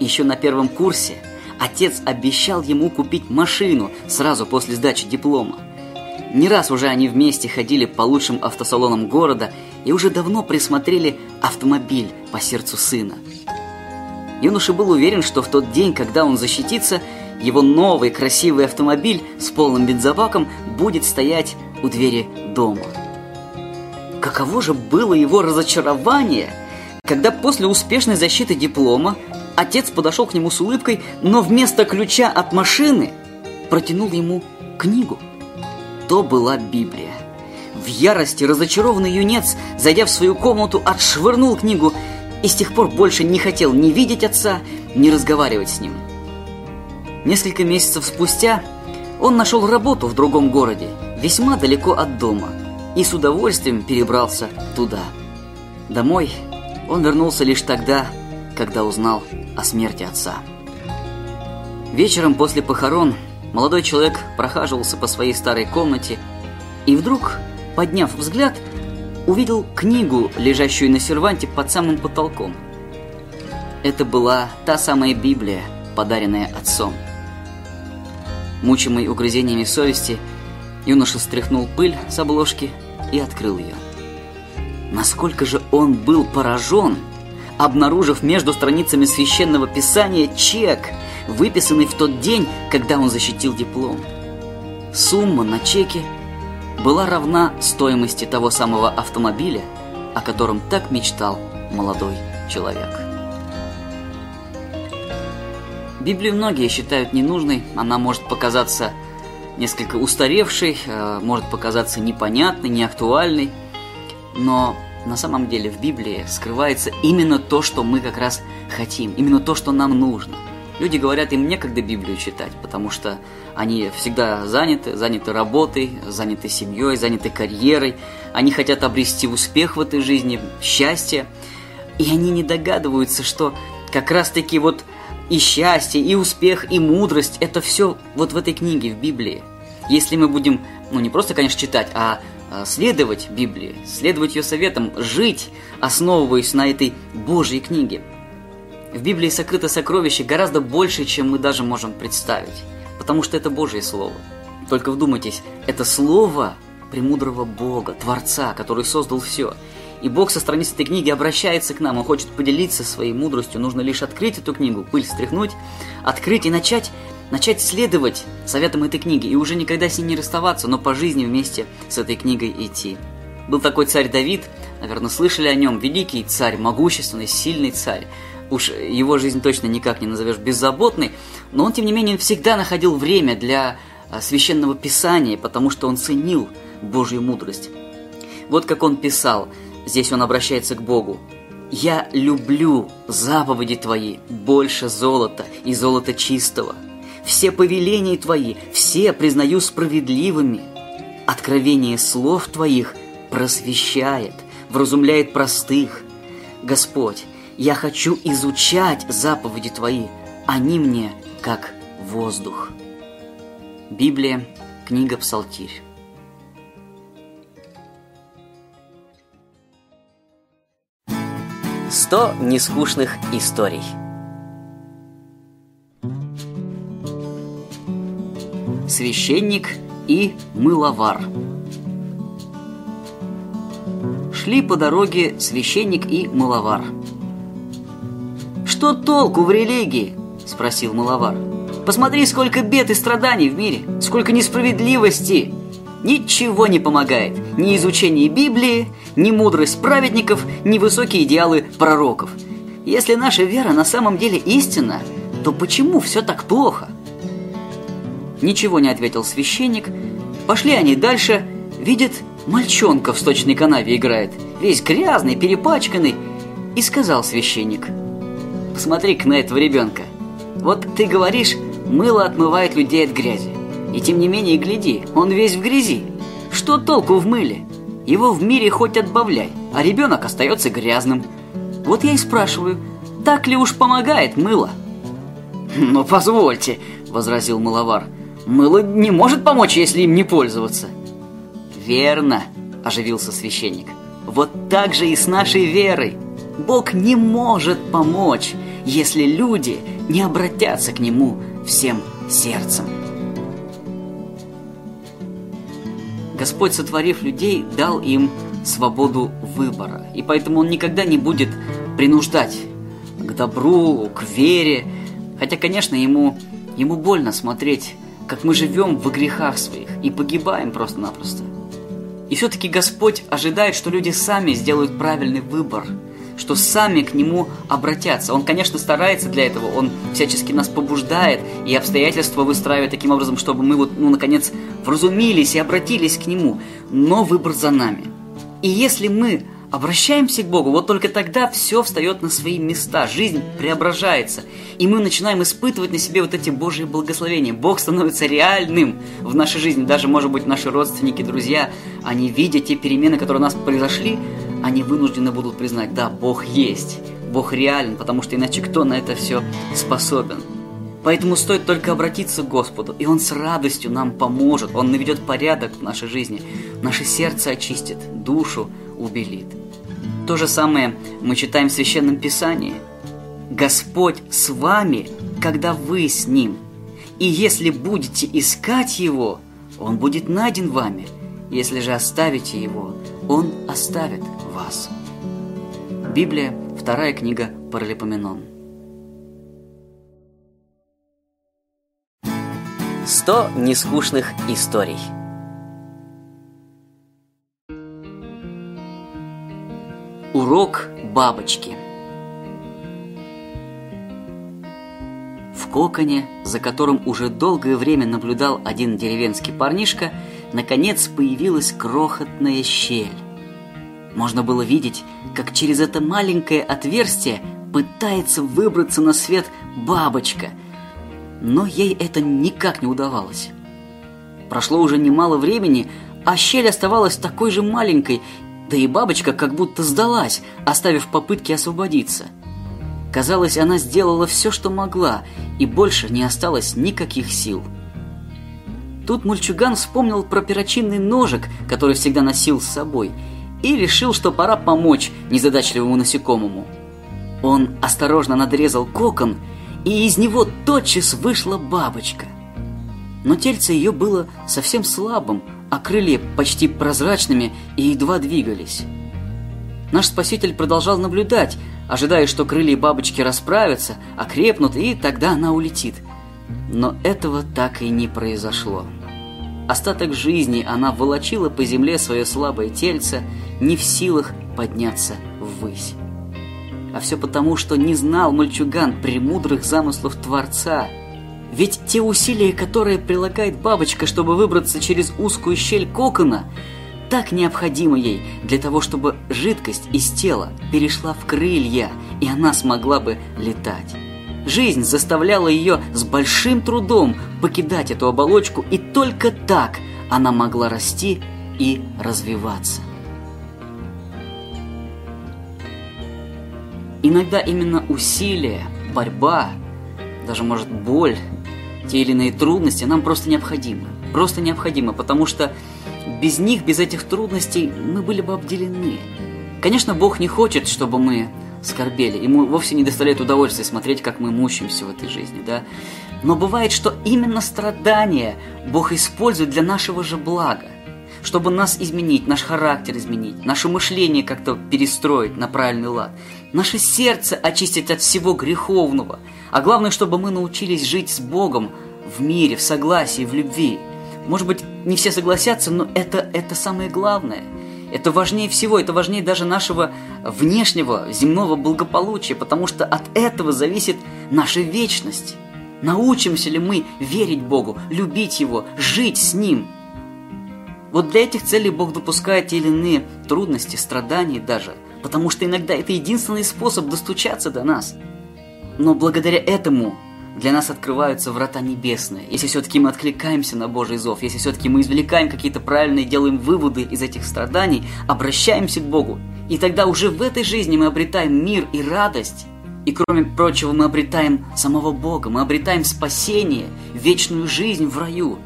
Еще на первом курсе отец обещал ему купить машину сразу после сдачи диплома. Не раз уже они вместе ходили по лучшим автосалонам города и уже давно присмотрели автомобиль по сердцу сына – Юноша был уверен, что в тот день, когда он защитится, его новый красивый автомобиль с полным бензобаком будет стоять у двери дома. Каково же было его разочарование, когда после успешной защиты диплома отец подошел к нему с улыбкой, но вместо ключа от машины протянул ему книгу. То была Библия. В ярости разочарованный юнец, зайдя в свою комнату, отшвырнул книгу и с тех пор больше не хотел ни видеть отца, ни разговаривать с ним. Несколько месяцев спустя он нашел работу в другом городе, весьма далеко от дома, и с удовольствием перебрался туда. Домой он вернулся лишь тогда, когда узнал о смерти отца. Вечером после похорон молодой человек прохаживался по своей старой комнате и вдруг, подняв взгляд, увидел книгу, лежащую на серванте под самым потолком. Это была та самая Библия, подаренная отцом. Мучимый угрызениями совести, юноша стряхнул пыль с обложки и открыл ее. Насколько же он был поражен, обнаружив между страницами священного писания чек, выписанный в тот день, когда он защитил диплом. Сумма на чеке – была равна стоимости того самого автомобиля, о котором так мечтал молодой человек. Библию многие считают ненужной, она может показаться несколько устаревшей, э, может показаться непонятной, неактуальной, но на самом деле в Библии скрывается именно то, что мы как раз хотим, именно то, что нам нужно – Люди говорят, им некогда Библию читать, потому что они всегда заняты, заняты работой, заняты семьей, заняты карьерой. Они хотят обрести успех в этой жизни, счастье. И они не догадываются, что как раз-таки вот и счастье, и успех, и мудрость – это все вот в этой книге, в Библии. Если мы будем, ну не просто, конечно, читать, а, а следовать Библии, следовать ее советам, жить, основываясь на этой Божьей книге – в Библии сокрыто сокровище гораздо больше, чем мы даже можем представить, потому что это Божье Слово. Только вдумайтесь, это Слово премудрого Бога, Творца, который создал все. И Бог со страниц этой книги обращается к нам, Он хочет поделиться своей мудростью. Нужно лишь открыть эту книгу, пыль стряхнуть, открыть и начать, начать следовать советам этой книги. И уже никогда с ней не расставаться, но по жизни вместе с этой книгой идти. Был такой царь Давид, наверное, слышали о нем, великий царь, могущественный, сильный царь уж его жизнь точно никак не назовешь беззаботной, но он, тем не менее, всегда находил время для а, священного писания, потому что он ценил Божью мудрость. Вот как он писал, здесь он обращается к Богу. «Я люблю заповеди Твои больше золота и золота чистого. все повеления Твои, все признаю справедливыми. Откровение слов Твоих просвещает, вразумляет простых. Господь, я хочу изучать заповеди Твои, они мне как воздух. Библия, книга Псалтирь. Сто нескучных историй. Священник и мыловар. Шли по дороге священник и мыловар. «Что толку в религии?» – спросил мыловар. «Посмотри, сколько бед и страданий в мире, сколько несправедливости!» Ничего не помогает. Ни изучение Библии, ни мудрость праведников, ни высокие идеалы пророков. Если наша вера на самом деле истинна, то почему все так плохо? Ничего не ответил священник. Пошли они дальше. Видит, мальчонка в сточной канаве играет. Весь грязный, перепачканный. И сказал священник. Посмотри-ка на этого ребенка. Вот ты говоришь, мыло отмывает людей от грязи. И тем не менее, гляди, он весь в грязи. Что толку в мыле? Его в мире хоть отбавляй, а ребенок остается грязным. Вот я и спрашиваю, так ли уж помогает мыло? «Ну, позвольте», — возразил мыловар, — «мыло не может помочь, если им не пользоваться». «Верно», — оживился священник, — «вот так же и с нашей верой. Бог не может помочь, если люди не обратятся к Нему всем сердцем». Господь, сотворив людей, дал им свободу выбора. И поэтому Он никогда не будет принуждать к добру, к вере. Хотя, конечно, ему, ему больно смотреть, как мы живем в грехах своих и погибаем просто-напросто. И все-таки Господь ожидает, что люди сами сделают правильный выбор – что сами к нему обратятся. Он, конечно, старается для этого, он всячески нас побуждает и обстоятельства выстраивает таким образом, чтобы мы вот, ну, наконец, вразумились и обратились к нему. Но выбор за нами. И если мы обращаемся к Богу, вот только тогда все встает на свои места, жизнь преображается, и мы начинаем испытывать на себе вот эти Божьи благословения. Бог становится реальным в нашей жизни, даже, может быть, наши родственники, друзья, они видя те перемены, которые у нас произошли, они вынуждены будут признать, да, Бог есть, Бог реален, потому что иначе кто на это все способен. Поэтому стоит только обратиться к Господу, и Он с радостью нам поможет, Он наведет порядок в нашей жизни, наше сердце очистит, душу убелит. То же самое мы читаем в Священном Писании. Господь с вами, когда вы с Ним. И если будете искать Его, Он будет найден вами. Если же оставите Его, Он оставит вас. Библия, вторая книга Паралипоменон. Сто нескучных историй. Урок бабочки. В коконе, за которым уже долгое время наблюдал один деревенский парнишка, наконец появилась крохотная щель. Можно было видеть, как через это маленькое отверстие пытается выбраться на свет бабочка, но ей это никак не удавалось. Прошло уже немало времени, а щель оставалась такой же маленькой, да и бабочка как будто сдалась, оставив попытки освободиться. Казалось, она сделала все, что могла, и больше не осталось никаких сил. Тут мальчуган вспомнил про перочинный ножик, который всегда носил с собой – и решил, что пора помочь незадачливому насекомому. Он осторожно надрезал кокон, и из него тотчас вышла бабочка. Но тельце ее было совсем слабым, а крылья почти прозрачными и едва двигались. Наш спаситель продолжал наблюдать, ожидая, что крылья бабочки расправятся, окрепнут, и тогда она улетит. Но этого так и не произошло. Остаток жизни она волочила по земле свое слабое тельце, не в силах подняться ввысь. А все потому, что не знал мальчуган премудрых замыслов Творца. Ведь те усилия, которые прилагает бабочка, чтобы выбраться через узкую щель кокона, так необходимы ей для того, чтобы жидкость из тела перешла в крылья, и она смогла бы летать. Жизнь заставляла ее с большим трудом покидать эту оболочку, и только так она могла расти и развиваться. Иногда именно усилия, борьба, даже может боль, те или иные трудности нам просто необходимы. Просто необходимы, потому что без них, без этих трудностей мы были бы обделены. Конечно, Бог не хочет, чтобы мы скорбели. Ему вовсе не доставляет удовольствия смотреть, как мы мучаемся в этой жизни, да. Но бывает, что именно страдания Бог использует для нашего же блага, чтобы нас изменить, наш характер изменить, наше мышление как-то перестроить на правильный лад, наше сердце очистить от всего греховного, а главное, чтобы мы научились жить с Богом в мире, в согласии, в любви. Может быть, не все согласятся, но это, это самое главное – это важнее всего, это важнее даже нашего внешнего земного благополучия, потому что от этого зависит наша вечность. Научимся ли мы верить Богу, любить Его, жить с Ним? Вот для этих целей Бог допускает те или иные трудности, страдания даже, потому что иногда это единственный способ достучаться до нас. Но благодаря этому для нас открываются врата небесные, если все-таки мы откликаемся на Божий зов, если все-таки мы извлекаем какие-то правильные, делаем выводы из этих страданий, обращаемся к Богу, и тогда уже в этой жизни мы обретаем мир и радость, и кроме прочего мы обретаем самого Бога, мы обретаем спасение, вечную жизнь в раю.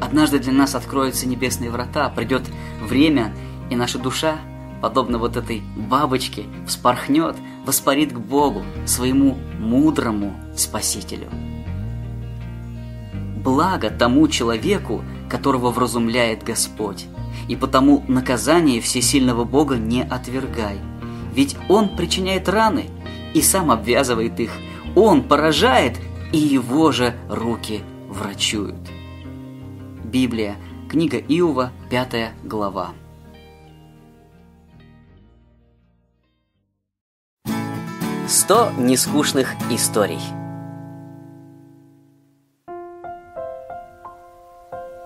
Однажды для нас откроются небесные врата, придет время, и наша душа, подобно вот этой бабочке, вспорхнет – воспарит к Богу, своему мудрому Спасителю. Благо тому человеку, которого вразумляет Господь, и потому наказание всесильного Бога не отвергай, ведь Он причиняет раны и сам обвязывает их, Он поражает, и Его же руки врачуют. Библия, книга Иова, 5 глава. Сто нескучных историй.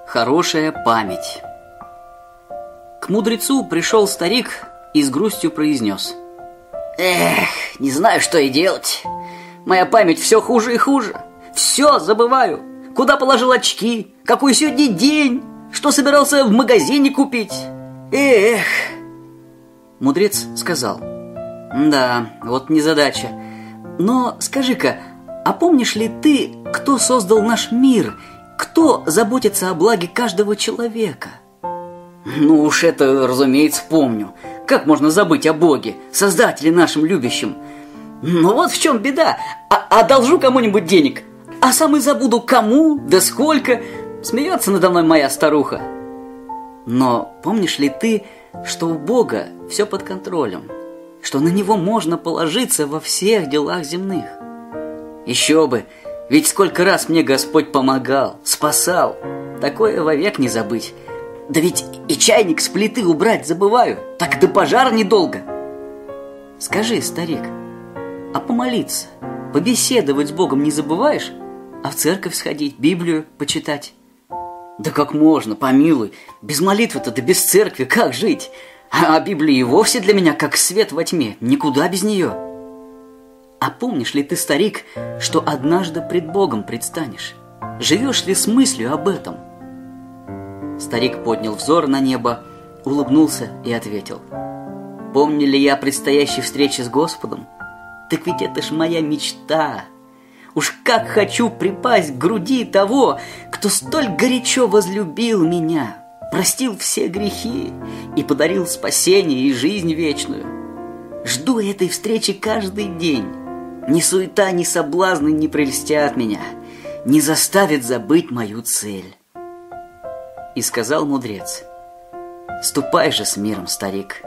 Хорошая память. К мудрецу пришел старик и с грустью произнес. Эх, не знаю, что и делать. Моя память все хуже и хуже. Все забываю. Куда положил очки? Какой сегодня день? Что собирался в магазине купить? Эх. Мудрец сказал – да, вот незадача. Но скажи-ка, а помнишь ли ты, кто создал наш мир? Кто заботится о благе каждого человека? Ну уж это, разумеется, помню. Как можно забыть о Боге, Создателе нашим любящим? Ну вот в чем беда. А одолжу кому-нибудь денег, а сам и забуду кому, да сколько. Смеется надо мной моя старуха. Но помнишь ли ты, что у Бога все под контролем? Что на него можно положиться во всех делах земных. Еще бы, ведь сколько раз мне Господь помогал, спасал, такое вовек не забыть. Да ведь и чайник с плиты убрать забываю, так до пожара недолго. Скажи, старик, а помолиться, побеседовать с Богом не забываешь? А в церковь сходить, Библию почитать? Да как можно, помилуй, без молитвы-то да без церкви как жить? А Библия и вовсе для меня как свет во тьме, никуда без нее. А помнишь ли ты, старик, что однажды пред Богом предстанешь? Живешь ли с мыслью об этом? Старик поднял взор на небо, улыбнулся и ответил. Помню ли я предстоящей встречи с Господом? Так ведь это ж моя мечта. Уж как хочу припасть к груди того, кто столь горячо возлюбил меня простил все грехи и подарил спасение и жизнь вечную. Жду этой встречи каждый день. Ни суета, ни соблазны не прельстят меня, не заставят забыть мою цель. И сказал мудрец, «Ступай же с миром, старик.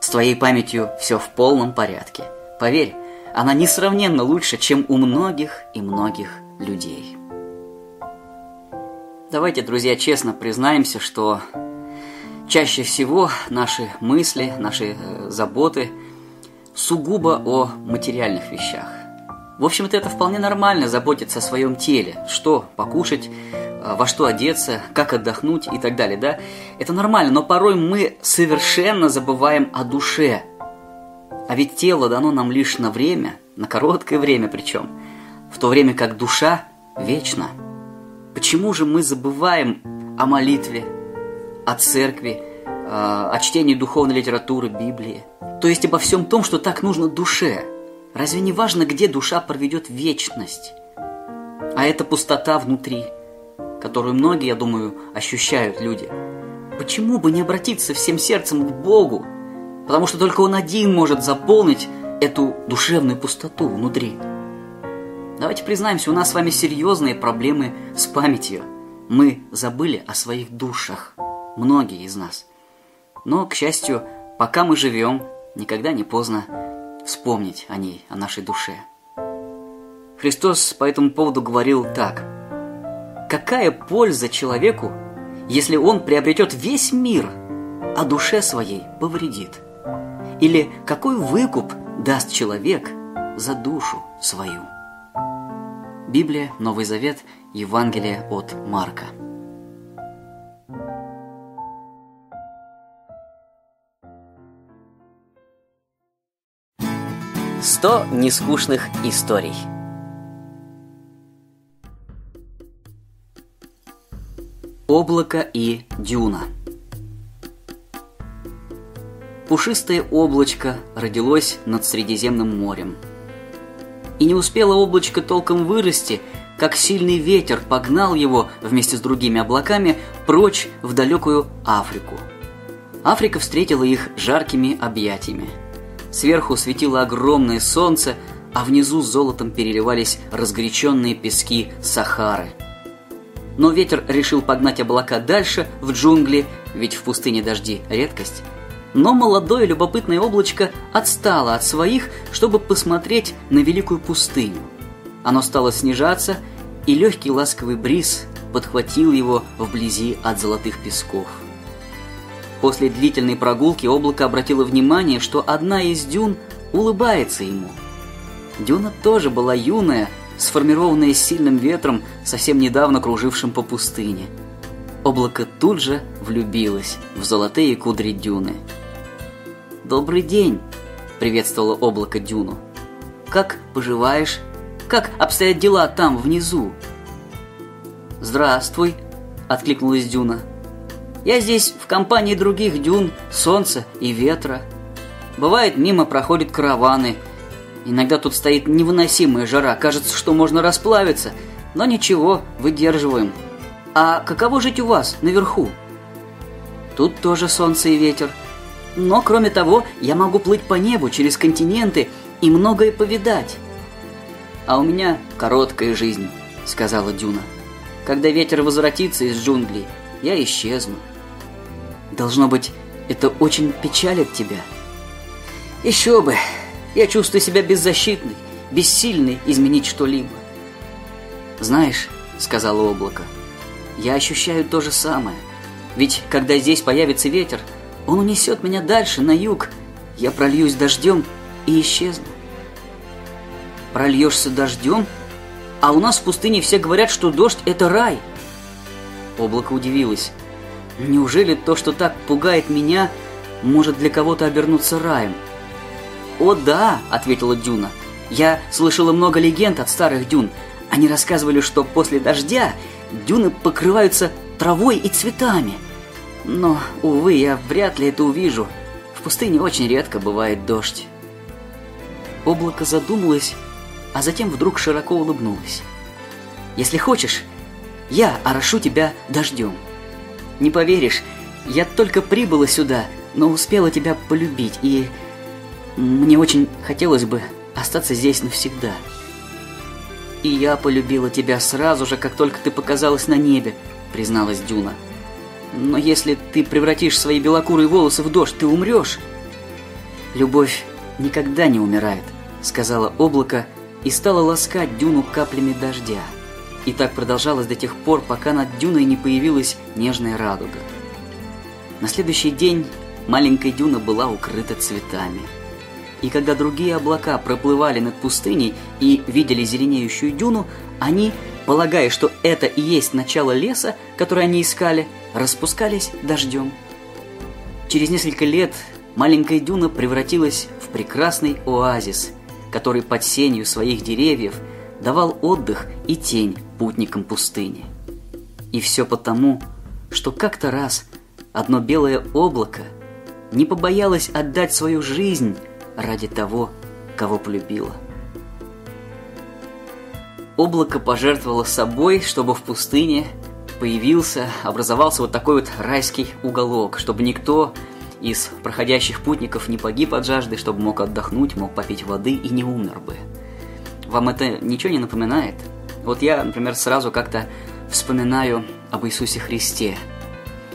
С твоей памятью все в полном порядке. Поверь, она несравненно лучше, чем у многих и многих людей». Давайте, друзья, честно признаемся, что чаще всего наши мысли, наши э, заботы сугубо о материальных вещах. В общем-то, это вполне нормально заботиться о своем теле, что покушать, э, во что одеться, как отдохнуть и так далее, да? Это нормально, но порой мы совершенно забываем о душе. А ведь тело дано нам лишь на время, на короткое время причем – в то время как душа вечна. Почему же мы забываем о молитве, о церкви, а, о чтении духовной литературы, Библии? То есть обо всем том, что так нужно душе. Разве не важно, где душа проведет вечность? А это пустота внутри, которую многие, я думаю, ощущают люди. Почему бы не обратиться всем сердцем к Богу? Потому что только Он один может заполнить эту душевную пустоту внутри. Давайте признаемся, у нас с вами серьезные проблемы с памятью. Мы забыли о своих душах, многие из нас. Но, к счастью, пока мы живем, никогда не поздно вспомнить о ней, о нашей душе. Христос по этому поводу говорил так. «Какая польза человеку, если он приобретет весь мир, а душе своей повредит? Или какой выкуп даст человек за душу свою?» Библия, Новый Завет, Евангелие от Марка. Сто нескучных историй. Облако и дюна. Пушистое облачко родилось над Средиземным морем – и не успело облачко толком вырасти, как сильный ветер погнал его вместе с другими облаками прочь в далекую Африку. Африка встретила их жаркими объятиями. Сверху светило огромное солнце, а внизу золотом переливались разгоряченные пески Сахары. Но ветер решил погнать облака дальше, в джунгли, ведь в пустыне дожди редкость, но молодое любопытное облачко отстало от своих, чтобы посмотреть на великую пустыню. Оно стало снижаться, и легкий ласковый бриз подхватил его вблизи от золотых песков. После длительной прогулки облако обратило внимание, что одна из дюн улыбается ему. Дюна тоже была юная, сформированная сильным ветром, совсем недавно кружившим по пустыне. Облако тут же влюбилось в золотые кудри дюны. «Добрый день!» – приветствовало облако Дюну. «Как поживаешь? Как обстоят дела там, внизу?» «Здравствуй!» – откликнулась Дюна. «Я здесь в компании других дюн, солнца и ветра. Бывает, мимо проходят караваны. Иногда тут стоит невыносимая жара, кажется, что можно расплавиться, но ничего, выдерживаем. А каково жить у вас наверху?» «Тут тоже солнце и ветер», но, кроме того, я могу плыть по небу через континенты и многое повидать. А у меня короткая жизнь, сказала Дюна. Когда ветер возвратится из джунглей, я исчезну. Должно быть, это очень печалит тебя. Еще бы. Я чувствую себя беззащитной, бессильной изменить что-либо. Знаешь, сказала облако, я ощущаю то же самое. Ведь когда здесь появится ветер, он унесет меня дальше, на юг. Я прольюсь дождем и исчезну. Прольешься дождем? А у нас в пустыне все говорят, что дождь – это рай. Облако удивилось. Неужели то, что так пугает меня, может для кого-то обернуться раем? «О да», — ответила Дюна. «Я слышала много легенд от старых дюн. Они рассказывали, что после дождя дюны покрываются травой и цветами. Но, увы, я вряд ли это увижу. В пустыне очень редко бывает дождь. Облако задумалось, а затем вдруг широко улыбнулось. Если хочешь, я орошу тебя дождем. Не поверишь, я только прибыла сюда, но успела тебя полюбить, и мне очень хотелось бы остаться здесь навсегда. И я полюбила тебя сразу же, как только ты показалась на небе, призналась Дюна. — но если ты превратишь свои белокурые волосы в дождь, ты умрешь. Любовь никогда не умирает, сказала облако и стала ласкать дюну каплями дождя. И так продолжалось до тех пор, пока над дюной не появилась нежная радуга. На следующий день маленькая дюна была укрыта цветами. И когда другие облака проплывали над пустыней и видели зеленеющую дюну, они, полагая, что это и есть начало леса, который они искали, распускались дождем. Через несколько лет маленькая дюна превратилась в прекрасный оазис, который под сенью своих деревьев давал отдых и тень путникам пустыни. И все потому, что как-то раз одно белое облако не побоялось отдать свою жизнь ради того, кого полюбило. Облако пожертвовало собой, чтобы в пустыне появился, образовался вот такой вот райский уголок, чтобы никто из проходящих путников не погиб от жажды, чтобы мог отдохнуть, мог попить воды и не умер бы. Вам это ничего не напоминает? Вот я, например, сразу как-то вспоминаю об Иисусе Христе.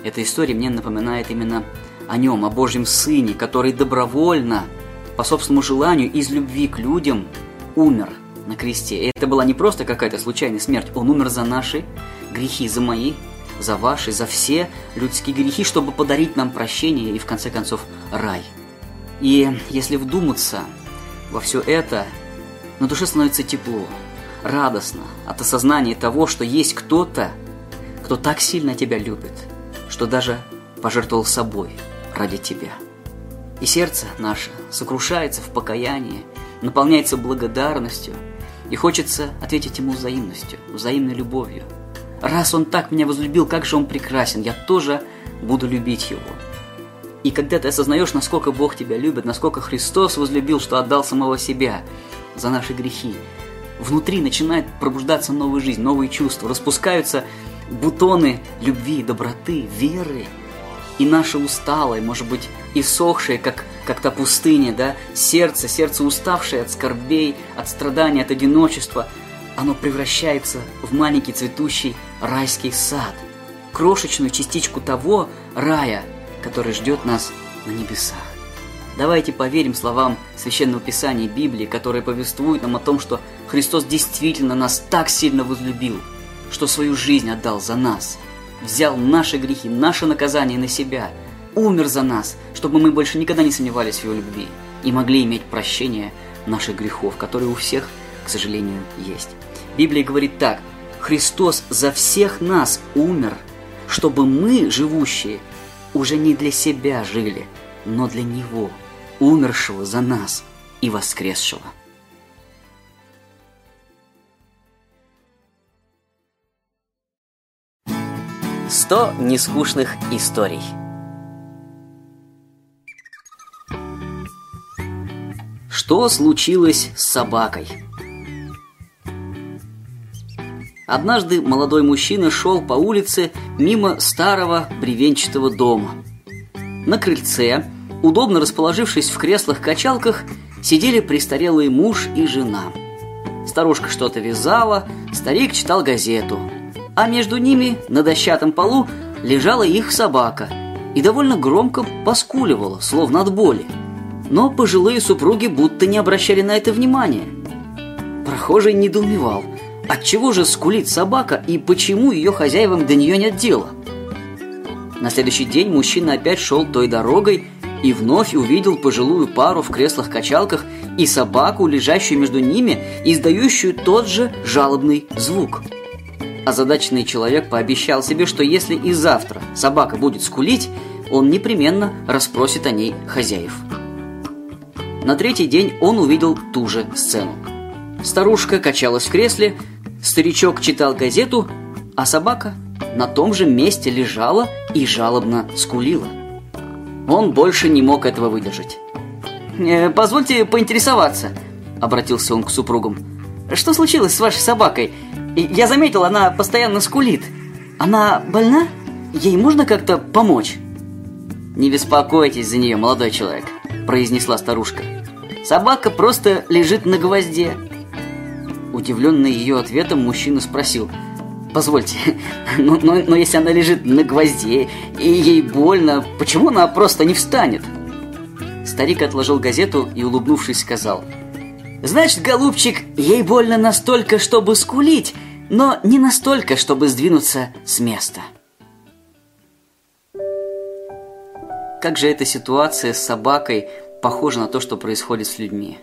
Эта история мне напоминает именно о нем, о Божьем Сыне, который добровольно, по собственному желанию, из любви к людям, умер на кресте. И это была не просто какая-то случайная смерть, он умер за наши грехи, за мои, за ваши, за все людские грехи, чтобы подарить нам прощение и, в конце концов, рай. И если вдуматься во все это, на душе становится тепло, радостно от осознания того, что есть кто-то, кто так сильно тебя любит, что даже пожертвовал собой ради тебя. И сердце наше сокрушается в покаянии, наполняется благодарностью, и хочется ответить ему взаимностью, взаимной любовью. Раз он так меня возлюбил, как же он прекрасен, я тоже буду любить его. И когда ты осознаешь, насколько Бог тебя любит, насколько Христос возлюбил, что отдал самого себя – за наши грехи. Внутри начинает пробуждаться новая жизнь, новые чувства, распускаются бутоны любви, доброты, веры. И наше усталое, может быть, иссохшее, как, как та пустыня, да, сердце, сердце уставшее от скорбей, от страданий, от одиночества, оно превращается в маленький цветущий райский сад, крошечную частичку того рая, который ждет нас на небесах. Давайте поверим словам Священного Писания Библии, которые повествуют нам о том, что Христос действительно нас так сильно возлюбил, что свою жизнь отдал за нас, взял наши грехи, наше наказание на себя, умер за нас, чтобы мы больше никогда не сомневались в Его любви и могли иметь прощение наших грехов, которые у всех, к сожалению, есть. Библия говорит так, Христос за всех нас умер, чтобы мы, живущие, уже не для себя жили, но для Него – умершего за нас и воскресшего. Сто нескучных историй. Что случилось с собакой? Однажды молодой мужчина шел по улице мимо старого бревенчатого дома. На крыльце удобно расположившись в креслах-качалках, сидели престарелые муж и жена. Старушка что-то вязала, старик читал газету. А между ними на дощатом полу лежала их собака и довольно громко поскуливала, словно от боли. Но пожилые супруги будто не обращали на это внимания. Прохожий недоумевал, отчего же скулит собака и почему ее хозяевам до нее нет дела. На следующий день мужчина опять шел той дорогой, и вновь увидел пожилую пару в креслах-качалках и собаку, лежащую между ними, издающую тот же жалобный звук. Озадаченный человек пообещал себе, что если и завтра собака будет скулить, он непременно расспросит о ней хозяев. На третий день он увидел ту же сцену. Старушка качалась в кресле, старичок читал газету, а собака на том же месте лежала и жалобно скулила. Он больше не мог этого выдержать. «Э, «Позвольте поинтересоваться», — обратился он к супругам. «Что случилось с вашей собакой? Я заметил, она постоянно скулит. Она больна? Ей можно как-то помочь?» «Не беспокойтесь за нее, молодой человек», — произнесла старушка. «Собака просто лежит на гвозде». Удивленный ее ответом, мужчина спросил — Позвольте, но, но, но если она лежит на гвозде и ей больно, почему она просто не встанет? Старик отложил газету и, улыбнувшись, сказал Значит, голубчик, ей больно настолько, чтобы скулить, но не настолько, чтобы сдвинуться с места. Как же эта ситуация с собакой похожа на то, что происходит с людьми?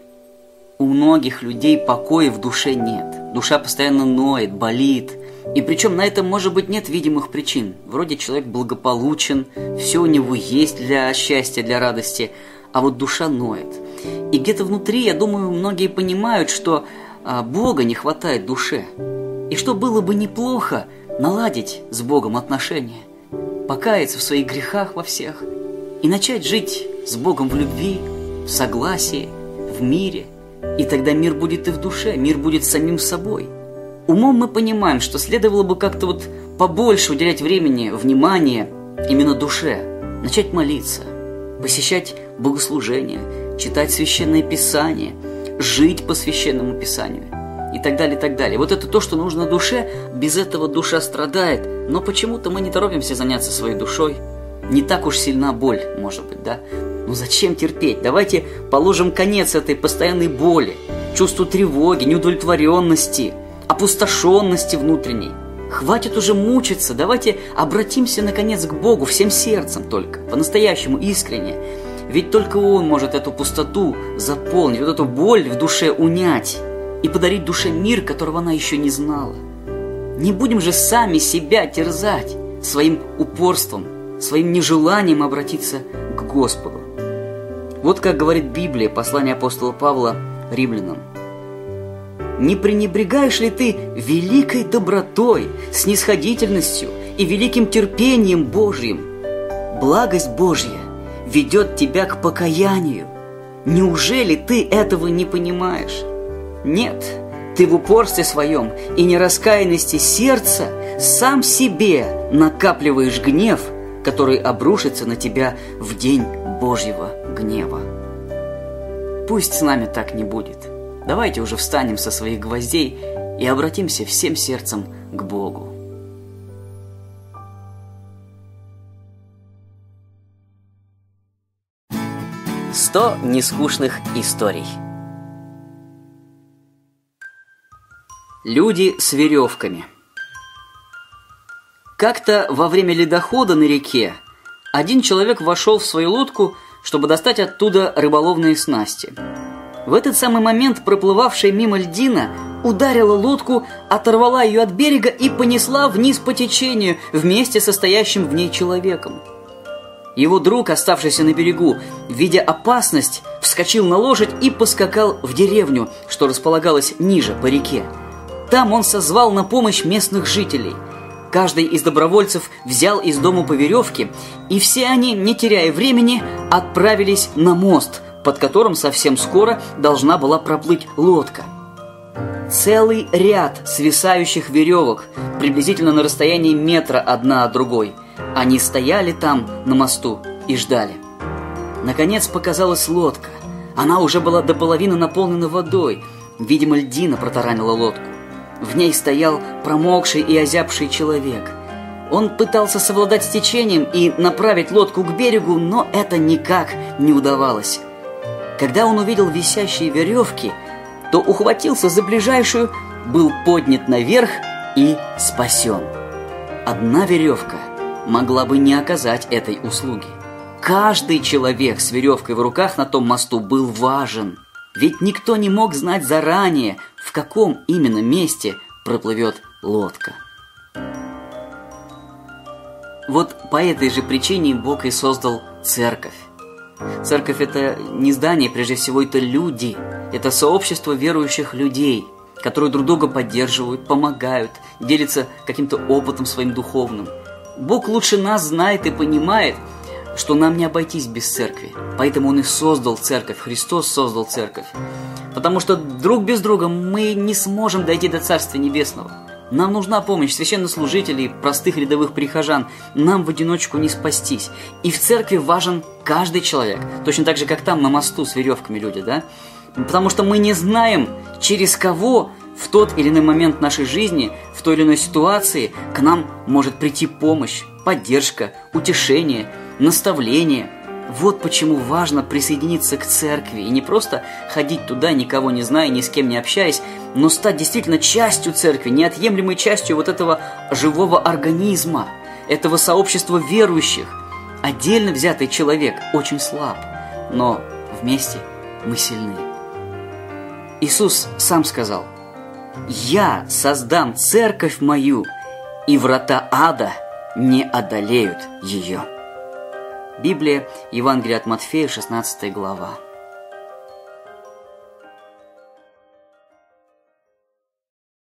У многих людей покоя в душе нет. Душа постоянно ноет, болит – и причем на этом, может быть, нет видимых причин. Вроде человек благополучен, все у него есть для счастья, для радости, а вот душа ноет. И где-то внутри, я думаю, многие понимают, что а, Бога не хватает душе. И что было бы неплохо наладить с Богом отношения, покаяться в своих грехах во всех и начать жить с Богом в любви, в согласии, в мире. И тогда мир будет и в душе, мир будет самим собой. Умом мы понимаем, что следовало бы как-то вот побольше уделять времени, внимания именно душе, начать молиться, посещать богослужения, читать священное писание, жить по священному писанию и так далее, и так далее. Вот это то, что нужно душе, без этого душа страдает, но почему-то мы не торопимся заняться своей душой. Не так уж сильна боль, может быть, да? Ну зачем терпеть? Давайте положим конец этой постоянной боли, чувству тревоги, неудовлетворенности, опустошенности внутренней. Хватит уже мучиться, давайте обратимся наконец к Богу всем сердцем только, по-настоящему искренне. Ведь только Он может эту пустоту заполнить, вот эту боль в душе унять и подарить душе мир, которого она еще не знала. Не будем же сами себя терзать своим упорством, своим нежеланием обратиться к Господу. Вот как говорит Библия, послание апостола Павла римлянам. «Не пренебрегаешь ли ты великой добротой, снисходительностью и великим терпением Божьим? Благость Божья ведет тебя к покаянию. Неужели ты этого не понимаешь? Нет, ты в упорстве своем и нераскаянности сердца сам себе накапливаешь гнев, который обрушится на тебя в день Божьего гнева. Пусть с нами так не будет. Давайте уже встанем со своих гвоздей и обратимся всем сердцем к Богу. Сто нескучных историй. Люди с веревками. Как-то во время ледохода на реке один человек вошел в свою лодку, чтобы достать оттуда рыболовные снасти. В этот самый момент проплывавшая мимо льдина ударила лодку, оторвала ее от берега и понесла вниз по течению вместе со стоящим в ней человеком. Его друг, оставшийся на берегу, видя опасность, вскочил на лошадь и поскакал в деревню, что располагалась ниже по реке. Там он созвал на помощь местных жителей. Каждый из добровольцев взял из дома по веревке, и все они, не теряя времени, отправились на мост, под которым совсем скоро должна была проплыть лодка. Целый ряд свисающих веревок, приблизительно на расстоянии метра одна от другой – они стояли там, на мосту, и ждали. Наконец показалась лодка. Она уже была до половины наполнена водой. Видимо, льдина протаранила лодку. В ней стоял промокший и озябший человек. Он пытался совладать с течением и направить лодку к берегу, но это никак не удавалось. Когда он увидел висящие веревки, то ухватился за ближайшую, был поднят наверх и спасен. Одна веревка могла бы не оказать этой услуги. Каждый человек с веревкой в руках на том мосту был важен, ведь никто не мог знать заранее, в каком именно месте проплывет лодка. Вот по этой же причине Бог и создал церковь. Церковь – это не здание, прежде всего, это люди. Это сообщество верующих людей, которые друг друга поддерживают, помогают, делятся каким-то опытом своим духовным – Бог лучше нас знает и понимает, что нам не обойтись без церкви. Поэтому Он и создал церковь, Христос создал церковь. Потому что друг без друга мы не сможем дойти до Царствия Небесного. Нам нужна помощь священнослужителей, простых рядовых прихожан. Нам в одиночку не спастись. И в церкви важен каждый человек. Точно так же, как там на мосту с веревками люди, да? Потому что мы не знаем, через кого в тот или иной момент нашей жизни, в той или иной ситуации к нам может прийти помощь, поддержка, утешение, наставление. Вот почему важно присоединиться к церкви и не просто ходить туда, никого не зная, ни с кем не общаясь, но стать действительно частью церкви, неотъемлемой частью вот этого живого организма, этого сообщества верующих. Отдельно взятый человек очень слаб, но вместе мы сильны. Иисус сам сказал – я создам церковь мою, и врата ада не одолеют ее. Библия, Евангелие от Матфея, 16 глава.